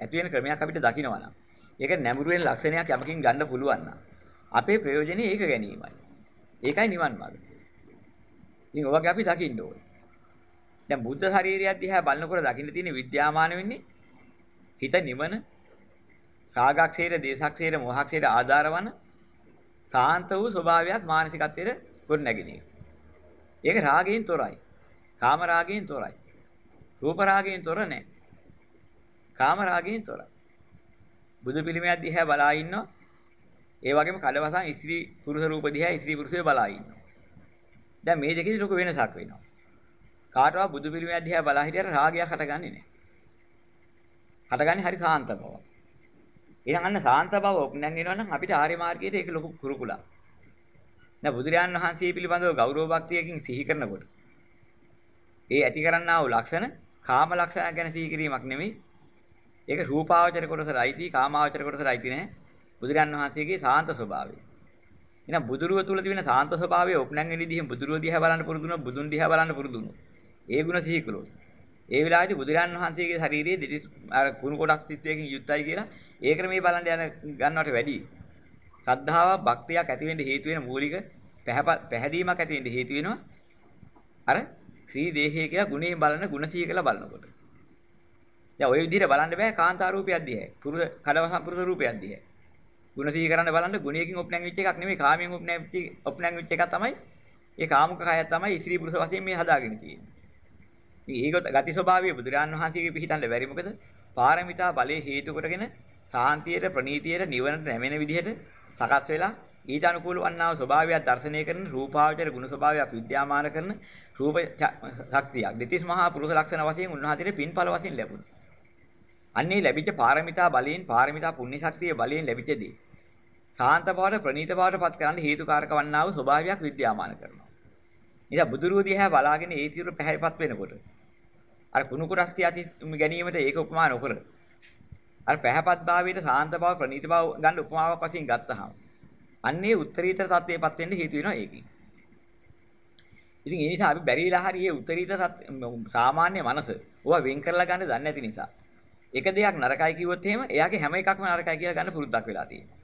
ඇති වෙන ක්‍රමයක් අපිට දකිනවා නම්. ඒක නැඹුරු වෙන ලක්ෂණයක් යමකින් ගන්න පුළුවන් නම් අපේ ප්‍රයෝජනේ ඒක ගැනීමයි. ඒකයි නිවන් මාර්ගය. ඉතින් ඔයගේ අපි දකින්න ඕනේ. දැන් බුද්ධ ශරීරය දිහා බලනකොට දකින්න තියෙන විද්‍යාමාන වෙන්නේ හිත නිවන රාගක්ෂේර දේශක්ෂේර මොහක්ෂේර ආධාරවන සාන්ත වූ ස්වභාවයක් මානසිකත්වයේ ගොඩ නැගිනේ. ඒක රාගයෙන් තොරයි. කාම රාගයෙන් තොරයි. රූප රාගයෙන් තොර නැහැ. කාම රාගයෙන් තොරයි. බුදු පිළිමයක් දිහා බලා ඉන්නවා. ඒ වගේම කඩවසන් ඉස්ත්‍රි පුරුෂ රූප දිහා ඉස්ත්‍රි පුරුෂය බලා ඉන්නවා. දැන් මේ දෙකේ ලොකු වෙනසක් වෙනවා. කාටවත් බුදු පිළිමයක් දිහා බලා හිටියට රාගයක් හටගන්නේ නැහැ. හටගන්නේ හරි සාන්ත බව. එහෙනම් අන්න සාන්ත බව ඔප්නන් වෙනවා නම් අපිට ආර්ය මාර්ගයේ ඒක ලොකු කුරුකුලක්. දැන් බුදුරයන් වහන්සේ පිළිබඳව ගෞරව භක්තියකින් සිහි කරනකොට ඒ ඇති කරන්නා වූ ලක්ෂණ කාම ලක්ෂණ ගැන සිහි කිරීමක් නෙමෙයි. ඒක රූපාවචර කොටසට අයිති කාමාවචර කොටසට අයිති නෑ. බුදුරයන් වහන්සේගේ සාන්ත ස්වභාවය. එහෙනම් බුදුරුව තුල තිබෙන සාන්ත ස්වභාවය ඔප්නන් වෙන විදිහෙන් බුදුරුව දිහා බලන්න පුරුදු වුණා බුදුන් දිහා බලන්න පුරුදු වුණා. ඒ ගුණ සිහි කළොත්. ඒ වෙලාවේදී බුදුරයන් වහන්සේගේ ශරීරයේ දෙතිස් අර කුණු කොටස් තිත්වයකින් යුක්තයි කියලා ඒ ක්‍රමයේ බලන්න යන ගන්නවට වැඩි. ශ්‍රද්ධාවක් භක්තියක් ඇති වෙන්න හේතු වෙන මූලික පැහැදීමක් ඇති වෙන්න හේතු වෙනවා. අර ශ්‍රී දේහය කියලා ගුණයෙන් බලන ගුණ සිහි කියලා බලනකොට. දැන් ওই විදිහට බලන්න බෑ කාන්තා රූපයක් දිහා. පුරුෂ කඩවසම් පුරුෂ රූපයක් දිහා. ගුණ සිහි කරන්න බලන්න ගුණයකින් ඔප්නැන් වෙච්ච එකක් නෙමෙයි කාමයෙන් ඔප්නැන් වෙච්ච ඔප්නැන් වෙච්ච එකක් තමයි. ඒ කාමුක කය තමයි ස්ත්‍රී පුරුෂ වශයෙන් මේ හදාගෙන තියෙන්නේ. ඉතින් ඒක ගති ස්වභාවය බුදුරජාණන් වහන්සේගේ පිහිටන්න බැරි මොකද? පාරමිතා බලයේ හේතු කොටගෙන සාන්තියට ප්‍රණීතියට නිවනට නැමෙන විදිහට සකස් වෙලා ඊට අනුකූල වන්නා වූ ස්වභාවයක් දර්ශනය කරන රූපාවචර ගුණ ස්වභාවයක් විද්‍යාමාන කරන රූප ශක්තියක් දෙතිස් මහා පුරුෂ ලක්ෂණ වශයෙන් උන්වහන්සේට පින්ඵල වශයෙන් ලැබුණා. අන්නේ ලැබිච්ච පාරමිතා බලයෙන් පාරමිතා පුණ්‍ය ශක්තිය බලයෙන් ලැබිච්ච දේ සාන්ත බවට ප්‍රණීත බවට පත් කරන්න හේතුකාරක වන්නා වූ ස්වභාවයක් විද්‍යාමාන කරනවා. ඉතින් බුදුරුව දිහා බලාගෙන ඒ తీරු පැහැපත් වෙනකොට අර කුණු කුරස්ති ඇති ගැනීමට ඒක උපමා නොකර අර පැහැපත් භාවයට සාන්ත බව ප්‍රණීත බව ගන්න උපමාවක් වශයෙන් ගත්තහම අන්නේ උත්තරීතර තත්ත්වයටපත් වෙන්න හේතු වෙනවා ඒකයි. ඉතින් ඒ නිසා අපි බැරිලා හරි මේ උත්තරීතර සාමාන්‍ය මනස ඕවා වෙන් කරලා ගන්න දන්නේ නැති නිසා එක දෙයක් නරකයි කිව්වොත් එහෙම එයාගේ හැම එකක්ම නරකයි කියලා ගන්න පුරුද්දක් වෙලා තියෙනවා.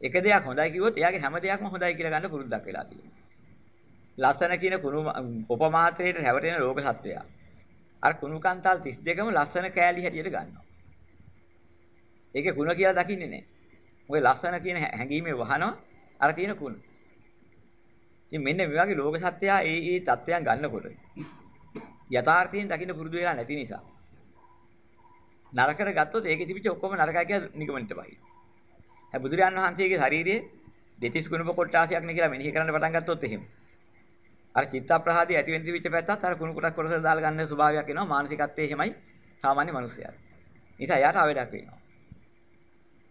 එක දෙයක් හොඳයි කිව්වොත් එයාගේ හැම දෙයක්ම හොඳයි කියලා ගන්න පුරුද්දක් වෙලා තියෙනවා. ලස්සන කියන කුණු උපමාත්‍රයට හැවටෙන ලෝක සත්වයා. අර කුණු කන්තාල් 32ම ලස්සන කෑලි හැටියට ගන්නවා. ඒකේ කුණ කියලා දකින්නේ නැහැ. මොකද ලස්සන කියන හැඟීමේ වහනවා අර තියෙන කුණ. ඉතින් මෙන්න මේ වගේ ලෝක සත්‍යය ඒ ඒ தත්වයන් ගන්නකොට යථාර්ථයෙන් දකින්න පුරුදු වෙලා නැති නිසා නරකට ගත්තොත් ඒකේ තිබිච්ච ඔක්කොම නරකයි කියලා නිගමනට බහි. හැබැයි බුදුරජාන් වහන්සේගේ ශාරීරියේ දෙතිස් ගුණප කොටාසියක් නේ කියලා මෙනෙහි කරන්න පටන් ගත්තොත් එහෙම. අර චිත්ත ප්‍රහාදී ඇති වෙන තිබිච්ච පැත්තත් අර කුණු කොටස් කොටස දාලා ගන්න ස්වභාවයක් එනවා මානසිකත්වයේ එහෙමයි සාමාන්‍ය මිනිස්සයාට. නිසා එයාට අවඩක් වෙනවා.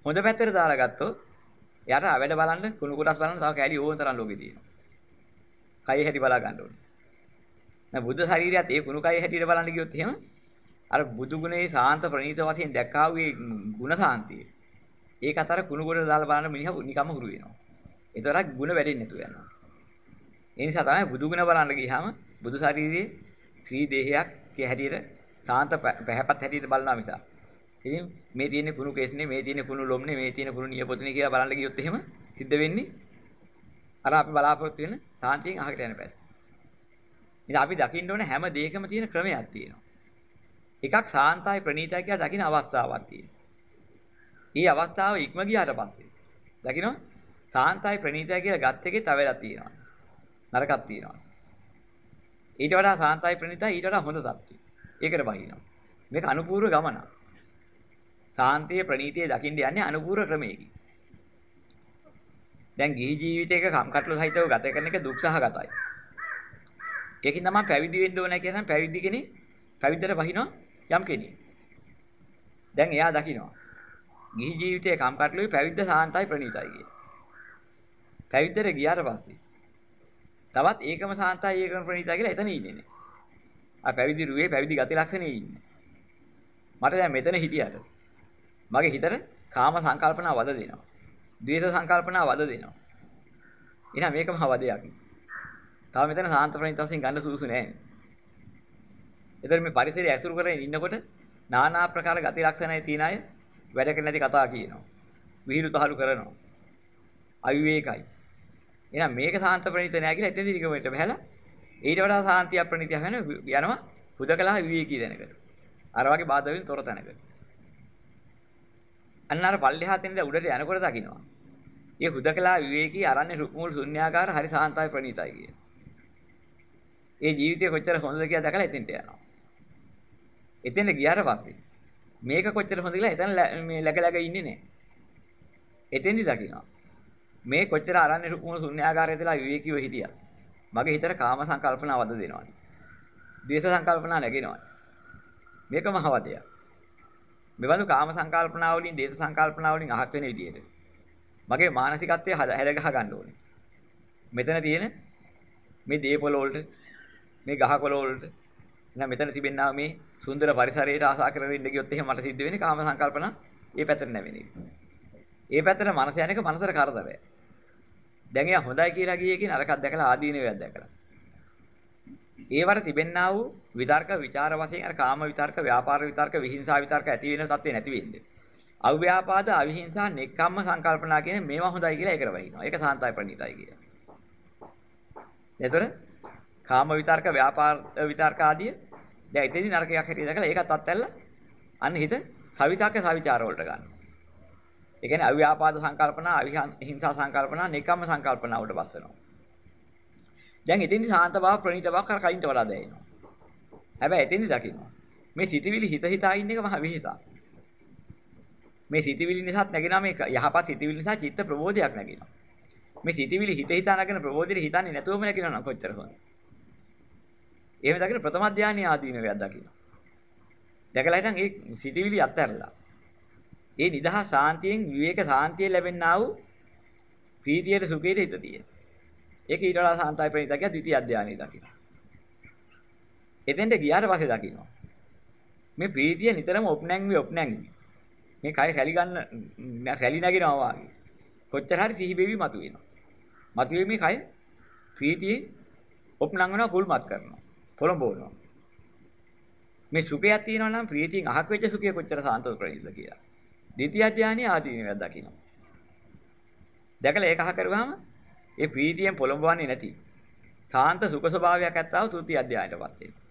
හොඳ පැත්තට දාලා ගත්තොත් එයාට අවඩ බලන්න කුණු කොටස් බලන්න තව කැලි ඕන තරම් ලෝකේ තියෙනවා. කය හැටි බලා ගන්න ඕනේ. දැන් බුද්ධ ශරීරයත් ඒ කුණු කය හැටියට බලන්න ගියොත් එහෙම අර බුදු ගුණේ සාන්ත ප්‍රණීත වශයෙන් දැක්කා වූ ගුණ සාන්තිය. ඒක අතර කුණු කොට දාලා බලන්න මිනිහා නිකම්ම හුරු වෙනවා. ඒතරක් ගුණ වැඩෙන්නේ නැතුව යනවා. ඒ නිසා තමයි බුදු ගුණ බලන්න ගියාම බුදු ශරීරයේ ශ්‍රී දේහයක් කිය හැටියට සාන්ත පැහැපත් හැටියට බලනවා මිසක්. ඉතින් මේ තියෙන කුණු කේස්නේ මේ තියෙන කුණු ලොම්නේ මේ තියෙන කුණු නියපොතුනේ කියලා බලන්න ගියොත් එහෙම සිද්ධ වෙන්නේ අර අපි බලාපොරොත්තු වෙන සාන්තියෙන් අහකට යන පැත්ත. ඉතින් අපි දකින්න ඕනේ හැම දෙයකම තියෙන ක්‍රමයක් තියෙනවා. එකක් සාන්තයි ප්‍රණීතයි කියලා දකින්න අවස්ථාවක් තියෙනවා. ඊ අවස්ථාව ඉක්ම ගියාට පස්සේ දකින්න සාන්තයි ප්‍රණීතයි කියලා ගත් එකේ තවෙලා තියෙනවා. නරකක් තියෙනවා. ඊට වඩා සාන්තයි ප්‍රණීතයි ඊට වඩා හොඳ තත්ත්වය. ඒකට බහිනවා. මේක අනුපූර්ව ගමනක්. සාන්තිය ප්‍රණීතිය දකින්න යන්නේ අනුපූර්ව ක්‍රමයකින්. දැන් ගිහි ජීවිතයක කම්කටොළු සහිතව ගත කරන එක දුක්සහගතයි. ඒකින් තමයි පැවිදි වෙන්න ඕන කියන පැවිදි කෙනෙක් පැවිද්දට වහිනවා යම් කෙනෙක්. දැන් එයා දකිනවා. ගිහි ජීවිතයේ කම්කටොළුයි පැවිද්ද සාන්තයි ප්‍රණීතයි කියලා. පැවිද්දට ගියාට පස්සේ තවත් ඒකම සාන්තයි ඒකම ප්‍රණීතයි කියලා එතන ඉන්නේ නේ. ආ පැවිදි රුවේ පැවිදි ගති ලක්ෂණේ ඉන්නේ. මට දැන් මෙතන හිටියට මගේ හිතට කාම සංකල්පනා වද දෙනවා. ද්වේෂ සංකල්පනා වද දෙනවා. එහෙනම් මේකම වදයක්. තව මෙතන සාන්ත ප්‍රණීත වශයෙන් ගන්න සුසු නැහැ. එතන මේ පරිසරය ඇසුරු කරගෙන ඉන්නකොට নানা ආකාර ගති ලක්ෂණයි තියෙන අය වැඩ කරන්නේ නැති කතා කියනවා. විහිළු තහළු කරනවා. අවිවේකයි. එහෙනම් මේක සාන්ත ප්‍රණීත නෑ කියලා එතෙන්දි නිගමනයට බහැලා ඊට වඩා සාන්තිය ප්‍රණීතිය වෙන යනවා හුදකලා විවේකී දැනකට. අර වගේ බාධා වලින් තොර තැනකට. අන්න අර පල්ලෙහා තැනද උඩට යනකොට දකින්නවා. ඒ හුදකලා විවේකී අරන්නේ රුක්මුල් ශුන්‍යාකාර හරි සාන්තයි ප්‍රණීතයි කිය. ඒ ජීවිතය කොච්චර හොඳද කියලා දැකලා එතෙන්ට යනවා. එතෙන්ට ගියාට පස්සේ මේක කොච්චර හොඳ කියලා එතන මේ läග läග ඉන්නේ නැහැ. එතෙන්දි දකින්නවා. මේ කොච්චර අරන්නේ රුක්මුල් ශුන්‍යාකාරයේ තියලා විවේකීව හිටියා. මගේ හිතට කාම සංකල්පනා වද දෙනවා. ද්වේෂ සංකල්පනා නැගෙනවා. මේක මහවදයක්. මෙවඳු කාම සංකල්පනා වලින් දේශ සංකල්පනා වලින් අහක් වෙන විදියට මගේ මානසිකත්වය හැද ගහ ගන්න ඕනේ. මෙතන තියෙන මේ දේපොළ වලට මේ ගහකොළ වලට එහෙනම් මෙතන තිබෙනා මේ සුන්දර පරිසරයට ආසා කරගෙන ඉන්න ගියොත් එහෙම මට සිද්ධ වෙන්නේ කාම සංකල්පනා ඒ පැත්තට නැවෙන්නේ. ඒ පැත්තට මනස යන එක මනසට කරදරයක්. දැන් එයා හොඳයි කියලා ගියේ කියන අරකක් දැකලා ආදීනවයක් දැකලා. ඒවට තිබෙන්නා වූ විතර්ක ਵਿਚාර වශයෙන් අර කාම විතර්ක, ව්‍යාපාර විතර්ක, විහිංසා විතර්ක ඇති වෙන තත්ත්වේ නැති වෙන්නේ. අව්‍යාපාද, අවිහිංසා, නෙක්ඛම්ම සංකල්පනා කියන මේවා හොඳයි කියලා ඒකට වහිනවා. ඒක සාන්තයි ප්‍රණීතයි කියලා. එතකොට කාම විතර්ක, ව්‍යාපාර විතර්ක ආදී දැන් එතෙන්දී නරකයක් හැටියට දැකලා ඒකත් අත්හැරලා අන්න හිත සවිතක්ක සවිචාර වලට ගන්නවා. ඒ කියන්නේ අව්‍යාපාද සංකල්පනා, අවිහිංසා සංකල්පනා, නෙකම්ම සංකල්පනා වලට බස් වෙනවා. දැන් එතෙන්දි සාන්ත බව ප්‍රණීත බව කර කලින්ට වඩා දැනෙනවා. හැබැයි එතෙන්දි දකින්නවා. මේ සිතවිලි හිත හිතා ඉන්න එක මහ විහිසක්. මේ සිතවිලි නිසාත් නැගෙනා මේ යහපත් සිතවිලි නිසා චිත්ත ප්‍රබෝධයක් නැගෙනවා. මේ සිතවිලි හිත හිතා නැගෙන ප්‍රබෝධෙට හිතන්නේ නැතුවම නැගෙනවා නම් කොච්චර හොඳ. එහෙම දකින ප්‍රථම ධානයේ ආදීනවයක් දකින්න. දැකලා හිටන් ඒ සිතවිලි අත්හැරලා ඒ නිදහස් සාන්තියෙන් විවේක සාන්තිය ලැබෙන්නා වූ ප්‍රීතියට සුඛයට හිත තියෙන. ඒක ඊට වඩා සාන්තයි ප්‍රණීතයි කිය ද්විතීයි අධ්‍යානයේ දකින්න. එතෙන්ට ගියාට පස්සේ දකින්නවා. මේ ප්‍රීතිය නිතරම ඔප්නැංවි ඔප්නැංවි. මේ කය රැලි ගන්න රැලි නැගිනවා වාගේ. කොච්චර හරි සිහි බෙවි මතුවෙනවා. මතුවේ මේ කය ප්‍රීතියෙන් ඔප්නංගනවා කුල්මත් කරනවා. පොළඹවනවා. මේ සුඛයක් තියෙනවා නම් ප්‍රීතියෙන් අහක් වෙච්ච සුඛය කොච්චර සාන්තද ප්‍රණීතද කියලා. ද්විතීයි අධ්‍යානයේ ආදීනවයක් දකින්න. දැකලා ඒක අහ කරුවාම ඒ ප්‍රීතියෙන් පොළඹවන්නේ නැති සාන්ත සුඛ ස්වභාවයක් ඇත්තා වූ තුති අධ්‍යායයටපත් වෙනවා.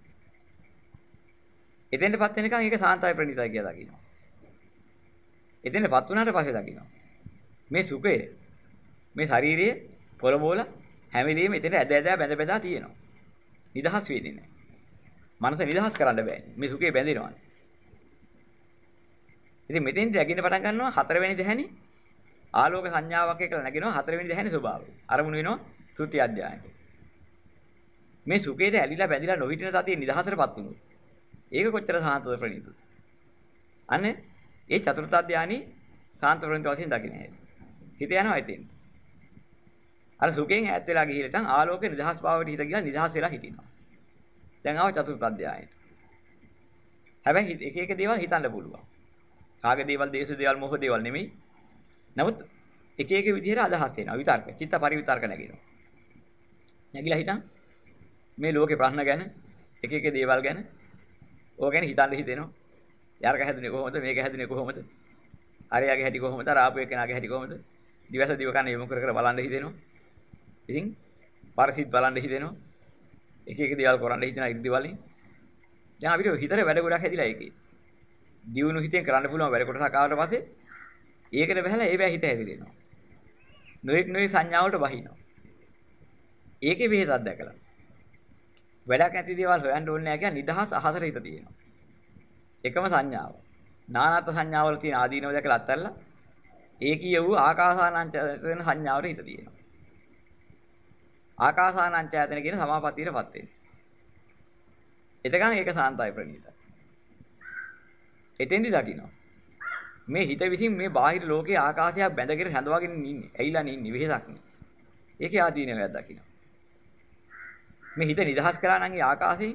එතෙන්ටපත් වෙනකන් ඒක සාන්තයි ප්‍රණීතයි කියලා දකින්නවා. එතෙන්ටපත් වුණාට පස්සේ දකින්නවා. මේ සුඛය මේ ශාරීරියේ පොළඹවල හැම වෙලෙම එතන ඇද ඇද බැඳ බැඳා තියෙනවා. නිදහස් වෙන්නේ නැහැ. මනස නිදහස් කරන්න බෑනේ. මේ සුඛේ බැඳෙනවානේ. ඉතින් මෙතෙන්දී ඇගින්න පටන් ගන්නවා හතරවෙනි දහැනි ආලෝක සංඥාවක් එක්කලා නැගෙනවා හතරවෙනි දහැනි ස්වභාවය. අරමුණු වෙනවා තෘතිය අධ්‍යායයට. මේ සුඛේට ඇලිලා බැඳිලා නොහිටින තතිය නිදහසටපත් වුණොත්. ඒක කොච්චර සාන්තද ප්‍රණීතද? අනේ ඒ චතුර්ථ අධ්‍යානි සාන්ත ප්‍රණීත වශයෙන් දකින්න හැටි. හිත යනවා ඉතින්. අර සුඛයෙන් ඈත් වෙලා ගිහිල්ලා ආලෝකේ නිදහස් භාවයට හිත ගිහලා නිදහස් වෙලා හිටිනවා. දැන් ආව චතුර්ථ අධ්‍යායයට. හැබැයි එක එක දේවල් හිතන්න පුළුවන්. කාගේ දේවල්, දේශ දේවල්, මොහ දේවල් නෙමෙයි. නමුත් එක එක විදිහට අදහස් එනවා. විතර්ක, චිත්ත පරිවිතර්ක නැගෙනවා. නැගිලා හිටන් මේ ලෝකේ ප්‍රශ්න ගැන, එක එක දේවල් ගැන ඕක ගැන හිතන්න හිතෙනවා. යාරක හැදුනේ කොහොමද? මේක හැදුනේ කොහොමද? අරයාගේ හැටි කොහොමද? රාපු එක්කෙනාගේ හැටි කොහොමද? දිවස දිව කන යොමු කර කර බලන්න හිතෙනවා. ඉතින් පරිසිත් බලන්න හිතෙනවා. එක එක දේවල් කරන්න හිතෙනවා ඉද්දි වලින්. දැන් අපිට හිතේ වැඩ ගොඩක් හැදිලා ඒකේ. දියුණු හිතෙන් කරන්න පුළුවන් වැඩ කොටසක් ආවට පස්සේ ඒකට බහැලා ඒ බෑ හිත හැදිරෙනවා. නොඑක් නොඑක් සංඥාවලට බහිනවා. ඒකේ වෙහසක් දැකලා. වැඩක් නැති දේවල් හොයන්න ඕනේ නැහැ කියලා නිදහස් අහසට හිත තියෙනවා. එකම සංඥාව. නානත් සංඥාවල තියෙන ආදීනව දැකලා අත්හැරලා ඒකීය වූ ආකාසානංචයතන සංඥාවට හිත තියෙනවා. ආකාසානංචයතන කියන සමාපත්තියටපත් වෙන්නේ. එතකන් ඒක සාන්තයි ප්‍රණීතයි. එතෙන්දි දකින්නවා. මේ හිත විසින් මේ බාහිර ලෝකයේ ආකාශයක් බැඳගෙන හැඳවාගෙන ඉන්නේ. ඇයිලා ඉන්නේ වෙහසක් නේ. ඒකේ ආදීනවයක් දකින්නවා. මේ හිත නිදහස් කරා නම් ඒ ආකාශයෙන්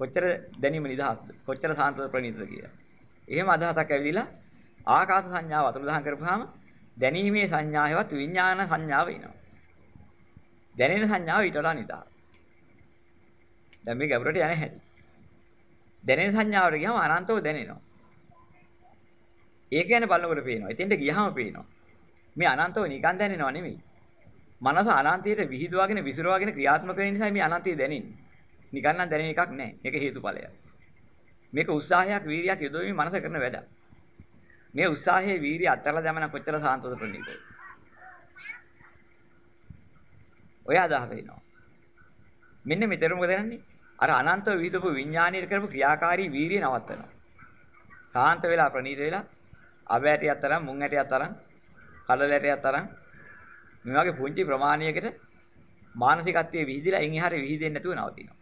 කොච්චර දැනීම නිදහස්ද? කොච්චර සාන්ත ප්‍රණීතද කියලා. එහෙම අදහසක් ඇවිදලා ආකාශ සංඥාව අතුරුදහන් කරපුවාම දැනීමේ සංඥාවවත් විඥාන සංඥාව එනවා. දැනෙන සංඥාව ඊට වඩා නිදහස්. දැන් මේ ගැඹුරට යන්නේ හැටි. දැනෙන සංඥාවට ගියාම අනන්තව දැනෙනවා. ඒක ගැන බලනකොට පේනවා. එතෙන්ට ගියාම පේනවා. මේ අනන්තව නිකන් දැනෙනව නෙමෙයි. මනස අනන්තයට විහිදුවාගෙන විසිරවාගෙන ක්‍රියාත්මක වෙන නිසා මේ අනන්තය දැනෙන්නේ. නිකන් නම් දැනෙන එකක් නෑ. මේක හේතුඵලයක්. මේක උත්සාහයක් වීරියක් යොදවමින් මනස කරන වැඩක්. මේ උත්සාහයේ වීරිය අත්හැරලා දැමන කොච්චර සාන්තද ප්‍රණීතද? ඔය අදහස එනවා. මෙන්න මෙතන මොකද කරන්නේ? අර අනන්තව විහිදපු විඥානීය කරපු ක්‍රියාකාරී වීරිය නවත්තනවා. සාන්ත වෙලා ප්‍රණීත වෙලා අබෑටියක් තරම් මුං ඇටයක් තරම් කඩල ඇටයක් තරම් මේ වගේ පුංචි ප්‍රමාණයකට මානසිකත්වයේ විහිදිලා එන් එහාට විහිදෙන්නේ නැතුව නවතිනවා.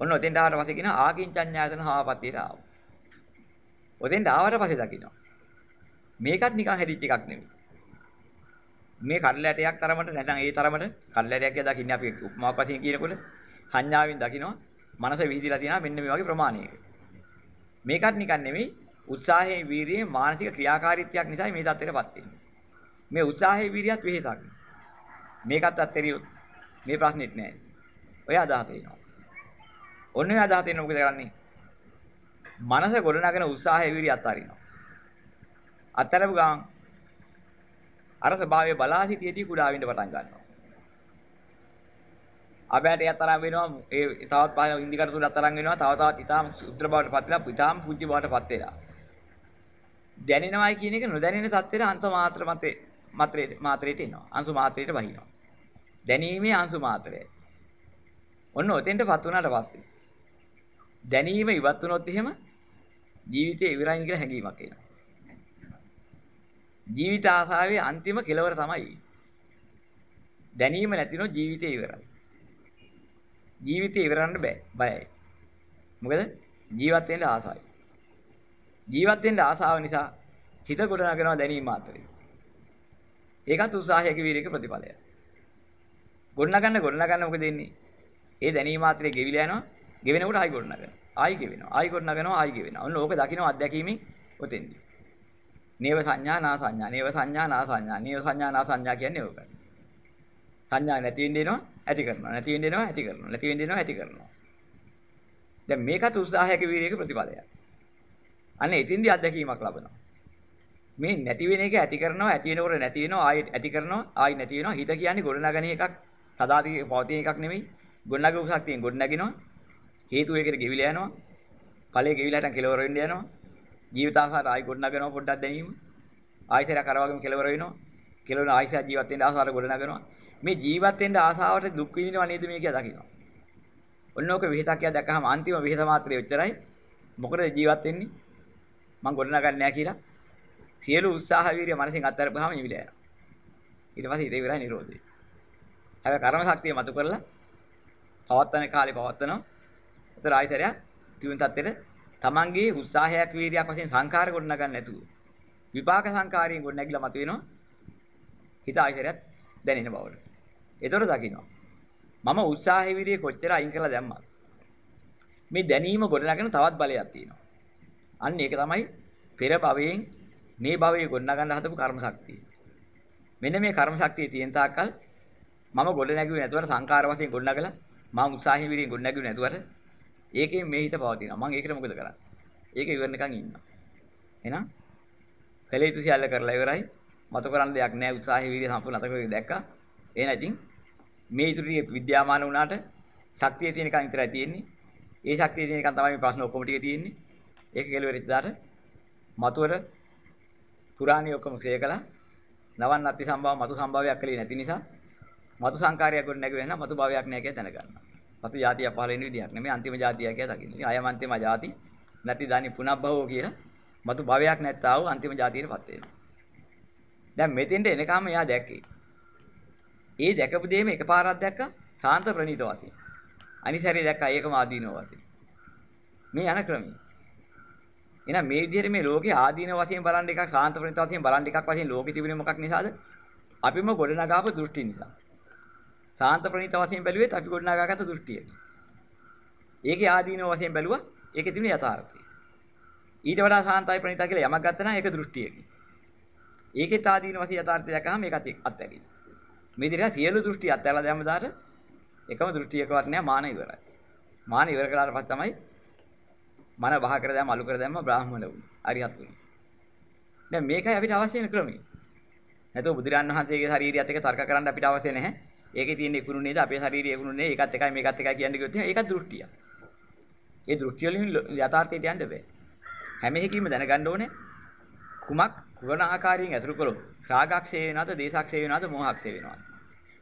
ඔන්න ඔතෙන්ට ආවට පස්සේ කියන ආකින්චඤ්ඤායතන හාපතියට ආව. ඔතෙන්ට ආවට පස්සේ දකින්න. මේකත් නිකන් හැදිච්ච එකක් නෙමෙයි. මේ කඩලැටයක් තරමට නැත්නම් ඒ තරමට කඩලැටයක් කියලා දකින්නේ අපි උපමාවක් වශයෙන් කියනකොට සංඥාවෙන් දකිනවා මනස විහිදිලා තියෙනවා මෙන්න මේ වගේ ප්‍රමාණයක. මේකත් නිකන් නෙමෙයි උත්සාහයේ වීරියේ මානසික ක්‍රියාකාරීත්වයක් නිසා මේ தත්ත්වයටපත් වෙන්නේ. මේ උත්සාහයේ වීරියත් වෙහෙසක්. මේකත් අත්හැරියොත් මේ ප්‍රශ්නෙත් නෑ. ඔය අදහස එනවා. ඔන්න ඔය අදහස එන මොකද කරන්නේ? මනස ගොඩනගෙන උත්සාහයේ වීරිය අත්හරිනවා. අත්හැරපු ගමන් අර ස්වභාවය බලා සිටියේදී කුඩා වෙන්න පටන් ගන්නවා. අබෑට යතරම් වෙනවා ඒ තවත් පහ ඉන්දිකට තුනක් තරම් වෙනවා තව තවත් ඊටාම් සුත්‍ර බවට පත් වෙලා ඊටාම් පුංචි බවට පත් වෙලා දැනෙනවයි කියන එක නොදැනෙන තත්ත්වෙට අන්ත මාත්‍ර මතේ මාත්‍රේට මාත්‍රේට එනවා. අංශු මාත්‍රේට වහිනවා දැනීමේ අංශු මාත්‍රයයි ඔන්න ඔතෙන්ටපත් වුණාට පස්සේ දැනීම ඉවත් වුණොත් එහෙම ජීවිතේ ඉවරයි කියලා හැඟීමක් එනවා. ජීවිත ආසාවේ අන්තිම කෙලවර තමයි දැනීම නැතිනොත් ජීවිතේ ඉවරයි. ජීවිතේ ඉවරන්න බෑ. බයයි. මොකද? ජීවත් වෙන්න ආසයි. ජීවත් වෙන්න ආසාව නිසා හිත ගොඩනගනවා දැනීම මාත්‍රේ. ඒකත් උත්සාහයක වීරියක ප්‍රතිඵලය. ගොඩනගන්න ගොඩනගන්න මොකද වෙන්නේ? ඒ දැනීම මාත්‍රේ ගෙවිලා යනවා. ගෙවෙනකොට ආයි ගොඩනගනවා. ආයි ගෙවෙනවා. ආයි ගොඩනගනවා ආයි ගෙවෙනවා. ඔන්න ඕක දකින්න අත්දැකීමෙන් ඔතෙන්දී. නේව සංඥා නා සංඥා. නේව සංඥා නා සංඥා. නේව සංඥා නා සංඥා කියන්නේ ඕකයි. සංඥා නැති වෙන්න එනවා ඇති කරනවා නැති වෙන්න එනවා ඇති කරනවා නැති වෙන්න එනවා ඇති කරනවා දැන් මේකත් උත්සාහයක වීර්යයක ප්‍රතිඵලයක් අනේ ඉතින්දී අත්දැකීමක් ලබනවා. මේ නැති වෙන එක ඇති කරනවා ඇති වෙනකොට නැති වෙනවා ආයෙ ඇති කරනවා ආයෙ නැති වෙනවා. හිත කියන්නේ ගොඩනගන එකක් සදාදී පවතින එකක් නෙමෙයි. ගොඩනගපු ශක්තියෙන් ගොඩනගිනවා. හේතු ඒකට ගෙවිලා යනවා. ඵලයේ ගෙවිලා හිටන් කෙලවර වෙන්න යනවා. ජීවිතාසාර ආයෙ ගොඩනගනවා පොඩ්ඩක් දැනීම. ආයෙසරක් අර වගේම කෙලවර වෙනවා. කෙලවර ආයෙසර ජීවත් වෙන්න ආසාර ගොඩනගනවා. මේ ජීවත් වෙන්න ආසාවට දුක් විඳිනව නේද මේ කියලා දකිනවා. ඔන්න ඕක විහිතක් කියලා දැක්කහම අන්තිම විහිත මාත්‍රේ ඔච්චරයි. මොකද ජීවත් වෙන්නේ? මං ගොඩනගන්නේ නැහැ කියලා. සියලු උත්සාහ වීර්ය මනසින් අත්හැරපුවාම නිවිලා යනවා. ඊට පස්සේ ඉතින් ඉවරයි නිරෝධය. හැබැයි කර්ම ශක්තිය මතු කරලා පවත්තන කාලේ පවත්තනවා. උතර ආයතරය තියුන් තත්ත්වෙට තමන්ගේ උත්සාහයක් වීර්යයක් වශයෙන් සංඛාර ගොඩනගන්න නැතුව විපාක සංඛාරයෙන් ගොඩනැගිලා මතුවෙනවා. හිත ආයතරයත් දැනෙන බවට. ඒතර දකින්නවා. මම උත්සාහය විදිහේ කොච්චර අයින් කරලා දැම්මත් මේ දැනීම ගොඩනගන තවත් බලයක් තියෙනවා. අන්න ඒක තමයි පෙර භවයෙන් මේ භවයේ ගොඩනගන්න හදපු කර්ම ශක්තිය. මෙන්න මේ කර්ම ශක්තිය තියෙන තාක්කල් මම ගොඩනැගුවේ නැතුවට සංකාර වශයෙන් ගොඩනගලා මම උත්සාහයෙන් විදිහින් ගොඩනැගුවේ නැතුවට ඒකෙන් මේ හිත පවතිනවා. මම ඒකට මොකද කරන්නේ? ඒක ඉවරනකන් ඉන්නවා. එහෙනම් කලේ යුතු සියල්ල කරලා ඉවරයි. මතු කරන්න දෙයක් නැහැ උත්සාහය වීර්ය සම්පූර්ණ අත කරගෙන දැක්කා. එහෙනම් ඉතින් මේ ඉතුරු ටික විද්‍යාමාන වුණාට ශක්තිය තියෙන කන් විතරයි තියෙන්නේ. ඒ ශක්තිය තියෙන කන් තමයි මේ ප්‍රශ්න ඔක්කොම ටික තියෙන්නේ. ඒක කෙලවරිච්ච දාට මතුවර පුරාණිය ඔක්කොම ක්ෂය කළා. නවන් අති සම්භාව මතු සම්භාවයක් කලේ නැති නිසා මතු සංකාරයක් ගොඩ නැගුවේ නැහැ මතු භාවයක් නැහැ කියලා දැනගන්නවා. මතු જાතිය පහළ වෙන විදිහක් නෙමෙයි අන්තිම જાතිය කියලා දකින්න. ආයම අන්තිම જાති නැති දානි පුනබ්බවෝ කියලා මතු භාවයක් නැත්තා වූ අන්තිම જાතියටපත් වෙනවා. දැන් මෙතෙන්ට එනකම් එයා දැක්කේ. ඒ දැකපු දෙයම එකපාරක් දැක්කා සාන්ත ප්‍රණීත වාසිය. අනිසරි දැක්කා ඒකම ආදීනෝ වාසිය. මේ යන ක්‍රමය. එහෙනම් මේ විදිහට මේ ලෝකේ ආදීන වශයෙන් බලන් එකක් සාන්ත ප්‍රණීත වශයෙන් බලන් එකක් වශයෙන් ලෝකෙ තිබුණේ මොකක් නිසාද? අපිම ගොඩනගාපු දෘෂ්ටි නිසා. සාන්ත ප්‍රණීත වශයෙන් බැලුවෙත් අපි ගොඩනගාගත්ත දෘෂ්ටිය. ඒකේ ආදීනව වශයෙන් බැලුවා ඒකේ තිබුණ යථාර්ථය. ඊට වඩා සාන්තයි ප්‍රණීතයි කියලා යමක් ගත්තා නම් ඒක දෘෂ්ටියකි. ඒකේ ආදීන වශයෙන් යථාර්ථය දැකහම ඒකත් අත්හැරියි. මේ විදිහට සියලු දෘෂ්ටි අත්හැරලා දැම්ම දාට එකම දෘෂ්ටියකවත් නෑ මාන ඉවරයි. මාන ඉවර කළාට පස්සේ තමයි මන බහ කර දැම්ම අලු කර දැම්ම බ්‍රාහ්මණ වුණේ. අරිහත් වුණේ. දැන් මේකයි අපිට අවශ්‍ය වෙන ක්‍රමය. නැතෝ බුදුරන් වහන්සේගේ ශාරීරියත් එක්ක තර්ක කරන්න අපිට අවශ්‍ය නැහැ. ඒකේ තියෙන ඉක්ුණු නේද අපේ ශාරීරිය ඉක්ුණු නේ ඒකත් එකයි මේකත් එකයි කියන්නේ කිව්වොත් ඒකත් දෘෂ්ටිය. ඒ දෘෂ්ටිය වලින් යථාර්ථයට යන්න බෑ. හැම එකකින්ම දැනගන්න ඕනේ කුමක් කුවන ආකාරයෙන් ඇතුළු කළොත් රාගක්ෂය වෙනවද දේශක්ෂය වෙනවද මොහක්ෂය වෙනවද?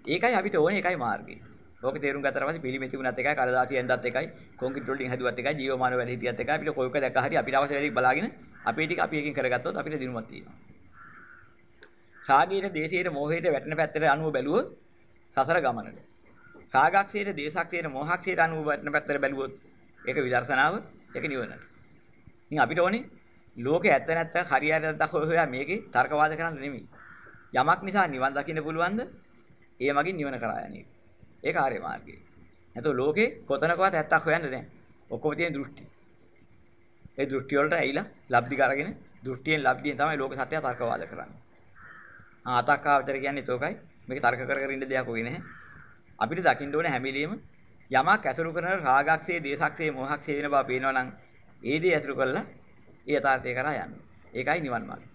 ඒකයි අපිට ඕනේ ඒකයි මාර්ගය. ඕක තේරුම් ගත්තට පස්සේ පිළිමෙති වුණත් එකයි කලදාසියෙන් දත් එකයි කොන්ක්‍රීට් වලින් හැදුවත් එකයි ජීවමාන වැඩ හිටියත් එකයි අපිට කොයක දැක්ක හරි අපිට අවශ්‍ය වැඩි බලාගෙන අපේ ටික අපි එකකින් කරගත්තොත් අපිට දිනුමක් තියෙනවා. රාගීන දේශීන මොහේට වැටෙන පැත්තට අනුව බැලුවොත් සසර ගමනට. රාගක්ෂයේ දේශක්ෂයේ මොහක්ෂයේ අනුව වැටෙන පැත්තට බැලුවොත් ඒක විදර්ශනාව ඒක නිවනට. ඉතින් අපිට ඕනේ ලෝකේ ඇත්ත නැත්ත හරියට නැත්ත හොයා මේකේ තර්කවාද කරන්න නෙමෙයි. යමක් නිසා නිවන් දකින්න පුළුවන්ද? ඒ මගින් නිවන කරා යන්නේ. ඒක ආර්ය මාර්ගය. නැතෝ ලෝකේ කොතනකවත් ඇත්තක් හොයන්න නැහැ. ඔක්කොම තියෙන දෘෂ්ටි. ඒ දෘෂ්ටි වලට ඇවිලා ලබ්ධි කරගෙන දෘෂ්ටියෙන් ලබ්ධියෙන් තමයි ලෝක සත්‍ය තර්කවාද කරන්නේ. ආ අතක්කාවතර කියන්නේ තෝකයි. මේක තර්ක කර කර ඉන්න දෙයක් ඔගේ නැහැ. අපිට දකින්න ඕනේ හැම වෙලෙම යමක් ඇසුරු කරන රාගක්ෂයේ, දේශක්ෂයේ, මොහක්ෂයේ වෙන බව පේනවා නම් ඒ දේ ඇසුරු කරලා ඒ යථාර්ථය කරා යන්න. ඒකයි නිවන් මාර්ගය.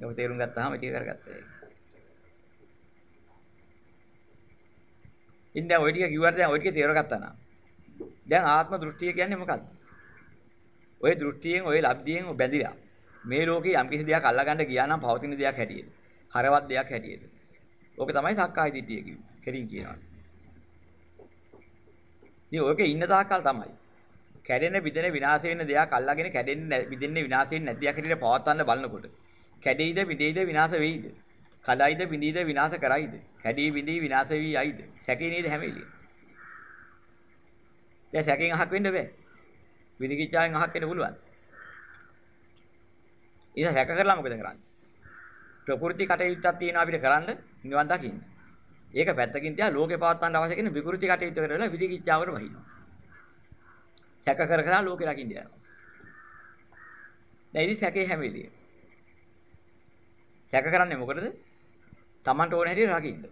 ඒක තේරුම් ගත්තාම ඒක කරගත්තා. ඉතින් දැන් ওই ටික කිව්වට දැන් ওই ටික තේරගත්තා නා. දැන් ආත්ම දෘෂ්ටිය කියන්නේ මොකක්ද? ওই දෘෂ්ටියෙන් ওই ලබ්ධියෙන් බැඳිලා මේ ලෝකේ යම් කිසි දෙයක් අල්ලගන්න ගියා නම් පවතින දෙයක් හැටියෙද? හරවත් දෙයක් හැටියෙද? ඕක තමයි සක්කාය දිට්ඨිය කිව්වේ. කෙලින් කියනවා. ඉතින් ඔයකේ ඉන්න තාක්කල් තමයි. කැඩෙන බිදෙන විනාශ වෙන දෙයක් අල්ලගෙන කැඩෙන්නේ බිදෙන්නේ විනාශ වෙන්නේ නැති දෙයක් හැටියට පවත්වන්න බලනකොට කැඩෙයිද බිඳෙයිද විනාශ වෙයිද? කඩයිද බිඳීද විනාශ කරයිද? කැඩී බිඳී විනාශ වී යයිද? සැකේ නේද හැම වෙලෙම. දැන් සැකෙන් අහක් වෙන්න බෑ. විදිකිච්ඡාවෙන් අහක් වෙන්න පුළුවන්. ඉතින් සැක කරලා මොකද කරන්නේ? ප්‍රകൃති කටයුත්තක් තියෙනවා අපිට කරන්න නිවන් දකින්න. ඒක පැත්තකින් තියා ලෝකේ පවත්වන්න අවශ්‍ය කෙන විකෘති කටයුතු කරලා විදිකිච්ඡාවට වහිනවා. සැක කර කර ලෝකේ රකින්න යනවා. දැන් ඉතින් සැකේ හැම වෙලෙම. සැක කරන්නේ මොකටද? Tamanට ඕන හැටියට රකින්න.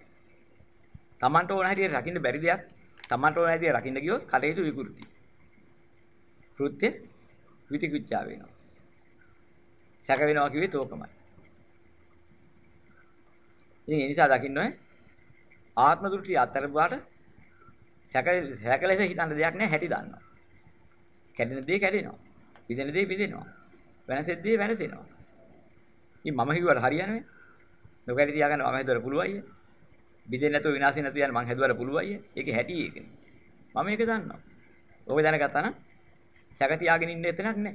Tamanට ඕන හැටියට රකින්න බැරි දෙයක් Tamanට ඕන හැටියට රකින්න ගියොත් කටයුතු විකෘති. කෘත්‍ය විතිකුච්චා වෙනවා. සැක වෙනවා කිව්වේ තෝකමයි. ඉතින් ඒ නිසා දකින්න ඕනේ ආත්ම දෘෂ්ටි අත්හැරුවාට සැක සැක ලෙස හිතන්න දෙයක් නැහැ හැටි දන්නවා. කැඩෙන දේ කැඩෙනවා. බිඳෙන දේ බිඳෙනවා. වෙනසෙත් දේ වෙනසෙනවා. ඉතින් මම හිතුවට හරියන්නේ නොකැඩි තියාගන්න මම හැදුවර පුළුවයිය. බිඳෙන්නේ නැතුව විනාශ නැතුව යන මං හැදුවර පුළුවයිය. ඒකේ හැටි ඒකනේ. මම ඒක දන්නවා. ඕක දැනගත්තා නම් සැක තියාගෙන ඉන්න එතනක් නැහැ.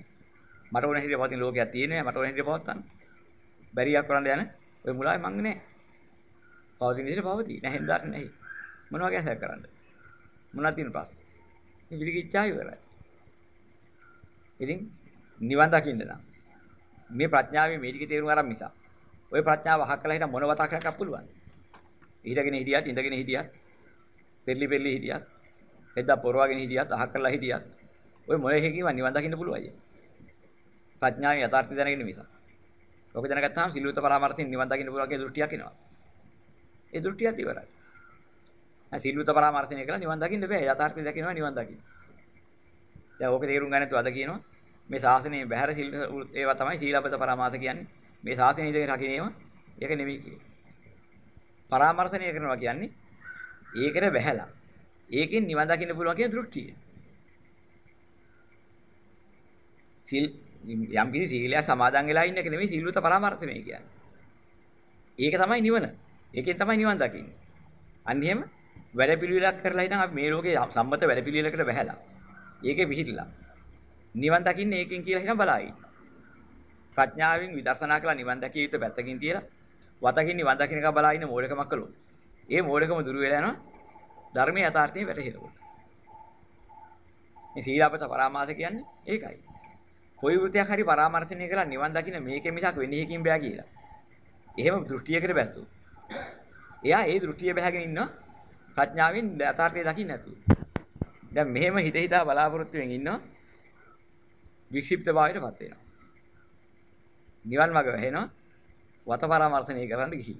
මට ඕන හැටියට පවතින ලෝකයක් තියෙනවා මට ඕන හැටියට පවත්තන්න. බැරියක් කරන්න යන ඔය මුලාවේ මං නෑ. පවතින විදිහට පවතී. නැහැ දාන්න නැහැ. මොනවා ගැන සැක කරන්න. මොනවද තියෙන ප්‍රශ්න? මේ විලිකිච්චා ඉවරයි. ඉතින් නිවන් දකින්න නම් මේ ප්‍රඥාවේ මේ ටික තේරුම් අරන් මිස. ওই ප්‍රඥාව අහක් කළා හිටන් මොන වතක් කරක් පුළුවන්. ඊටගෙන හිටියත් ඉඳගෙන හිටියත් පෙරලි පෙරලි හිටියත් එද්දා පොරවගෙන හිටියත් අහක් කළා හිටියත් ඔය මොන එකකින්වත් නිවන් දකින්න පුළුවන්යි. ප්‍රඥාවේ යථාර්ථය දැනගෙන මිස. ඔක දැනගත්තාම සිල්විත පරාමාර්ථයෙන් නිවන් දකින්න පුළුවන් කියන දෘෂ්ටියක් එනවා. ඒ දෘෂ්ටියත් ඉවරයි. දැන් සිල්විත පරාමාර්ථණය කළා නිවන් දකින්න බෑ. යථාර්ථය දකින්නවා නිවන් දකින්න. දැන් ඕක තේරුම් ගන්න තු අද කියනවා මේ ශාසනයේ බහැර සිල් ඒවා තමයි සීලබ්බත පරාමාස කියන්නේ. මේ ශාසනයේ ඉඳගෙන රකින්නේම ඒක නෙමෙයි කියන්නේ. පරාමර්ශණය කරනවා කියන්නේ ඒකට බැහැලා. ඒකෙන් නිවන් දකින්න පුළුවන් කියන දෘෂ්ටිය. සිල් යම් කිසි සීලයක් සමාදන් වෙලා ඉන්න එක නෙමෙයි සීලවත පරාමර්ශණය කියන්නේ. ඒක තමයි නිවන. ඒකෙන් තමයි නිවන් දකින්නේ. අන්න එහෙම වැඩ පිළිවෙලක් කරලා ඉතින් අපි මේ ලෝකේ සම්මත වැඩ පිළිවෙලකට බැහැලා. ඒකේ විහිදලා. නිවන් දකින්නේ ඒකෙන් කියලා හිතන බලයි. ප්‍රඥාවෙන් විදර්ශනා කළා නිවන් දැකිය යුතු පැත්තකින් තියලා වතකින් නිවන් දකින්න එක බලා ඉන්න මෝඩකමක් කළොත්. ඒ මෝඩකම දුරු වෙලා යනවා ධර්මයේ යථාර්ථයෙන් වැටහෙනකොට. මේ සීලාපත පරාමාස කියන්නේ ඒකයි. කොයි වෘතයක් හරි පරාමර්ශනය කළා නිවන් දකින්න මේකෙ මිසක් වෙන්නේ එකකින් බෑ කියලා. එහෙම දෘෂ්ටියකට බැස්සු. එයා ඒ දෘෂ්ටිය බැහැගෙන ඉන්නවා ප්‍රඥාවෙන් යථාර්ථය දකින්න නැතුව. දැන් මෙහෙම හිත හිතා බලාපොරොත්තු වෙමින් ඉන්නවා. වික්ෂිප්ත භාවයටපත් වෙනවා. නිවන් මාර්ග වැහෙනවා. වත පරාමර්ශණය කරන්න ගිහින්.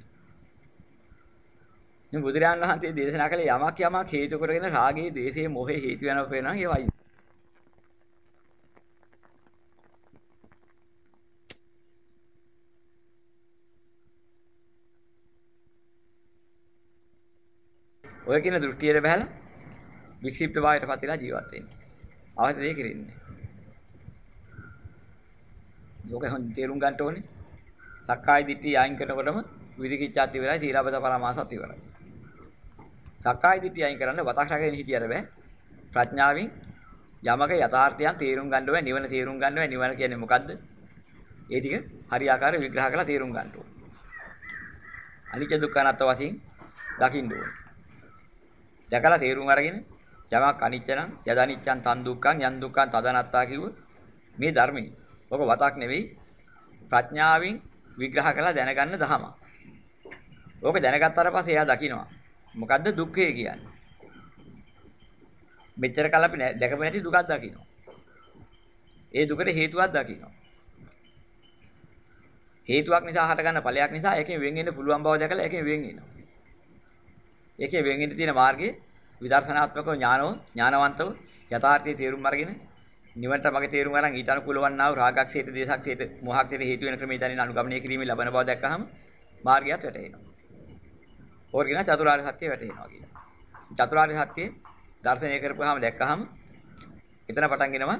මේ බුදුරජාණන් වහන්සේ දේශනා කළේ යමක් යමක් හේතු කරගෙන රාගයේ, ද්වේෂයේ, මොහේ හේතු වෙනවා වෙනවා ඒවයි. ඔය කියන දෘෂ්ටියට බහැලා වික්ෂිප්ත භාවයටපත් වෙලා ජීවත් වෙන්නේ. අවශ්‍ය දේ කෙරෙන්නේ. ලෝකෙ හොන් තේරුම් ගන්න ඕනේ. සක්කාය දිට්ඨිය අයින් කරනකොටම විදිකිච්ඡාත් ඉවරයි, සීලබ්බත පරමාසත් ඉවරයි. සක්කාය දිට්ඨිය අයින් කරන්න වතක් රැගෙන හිටියට බෑ. ප්‍රඥාවෙන් යමක යථාර්ථයන් තේරුම් ගන්න ඕනේ, නිවන තේරුම් ගන්න ඕනේ. නිවන කියන්නේ මොකද්ද? ඒ ටික හරියාකාර විග්‍රහ කරලා තේරුම් ගන්න ඕනේ. අනිත්‍ය දුක්ඛ අනාත්ම වශයෙන් දකින්න ඕනේ. දැකලා තේරුම් අරගෙන යමක් අනිච්ච නම් යද අනිච්චං තන් දුක්ඛං යන් දුක්ඛං තදනත්තා කිව්ව මේ ධර්මයේ. ඔක වතක් නෙවෙයි ප්‍රඥාවෙන් විග්‍රහ කරලා දැනගන්න දහම. ඕක දැනගත්තාට පස්සේ එයා දකිනවා. මොකද්ද දුක්ඛය කියන්නේ? මෙච්චර කල අපි දැකපු නැති දුකක් දකිනවා. ඒ දුකට හේතුවක් දකිනවා. හේතුවක් නිසා හටගන්න ඵලයක් නිසා ඒකෙන් වෙන් වෙන්න පුළුවන් බව දැකලා ඒකෙන් වෙන් වෙනවා. ඒකේ වෙන් වෙන්න තියෙන මාර්ගයේ විදර්ශනාත්මකව ඥානව ඥානවන්තව යථාර්ථයේ තේරුම් අරගෙන නිවනට මගේ තේරුම් අරන් ඊට අනුකූල වන්නා වූ රාගක්ෂේත දේශක්ෂේත මොහක්ෂේත හේතු වෙන ක්‍රමයේ දැනෙන අනුගමනය කිරීමේ ලබන බව දැක්කහම මාර්ගයත් වැටහෙනවා. ඕර්ගින චතුරාර්ය සත්‍ය වැටහෙනවා කියන. චතුරාර්ය සත්‍ය දර්ශනය කරපුවාම දැක්කහම එතන පටන් ගෙනම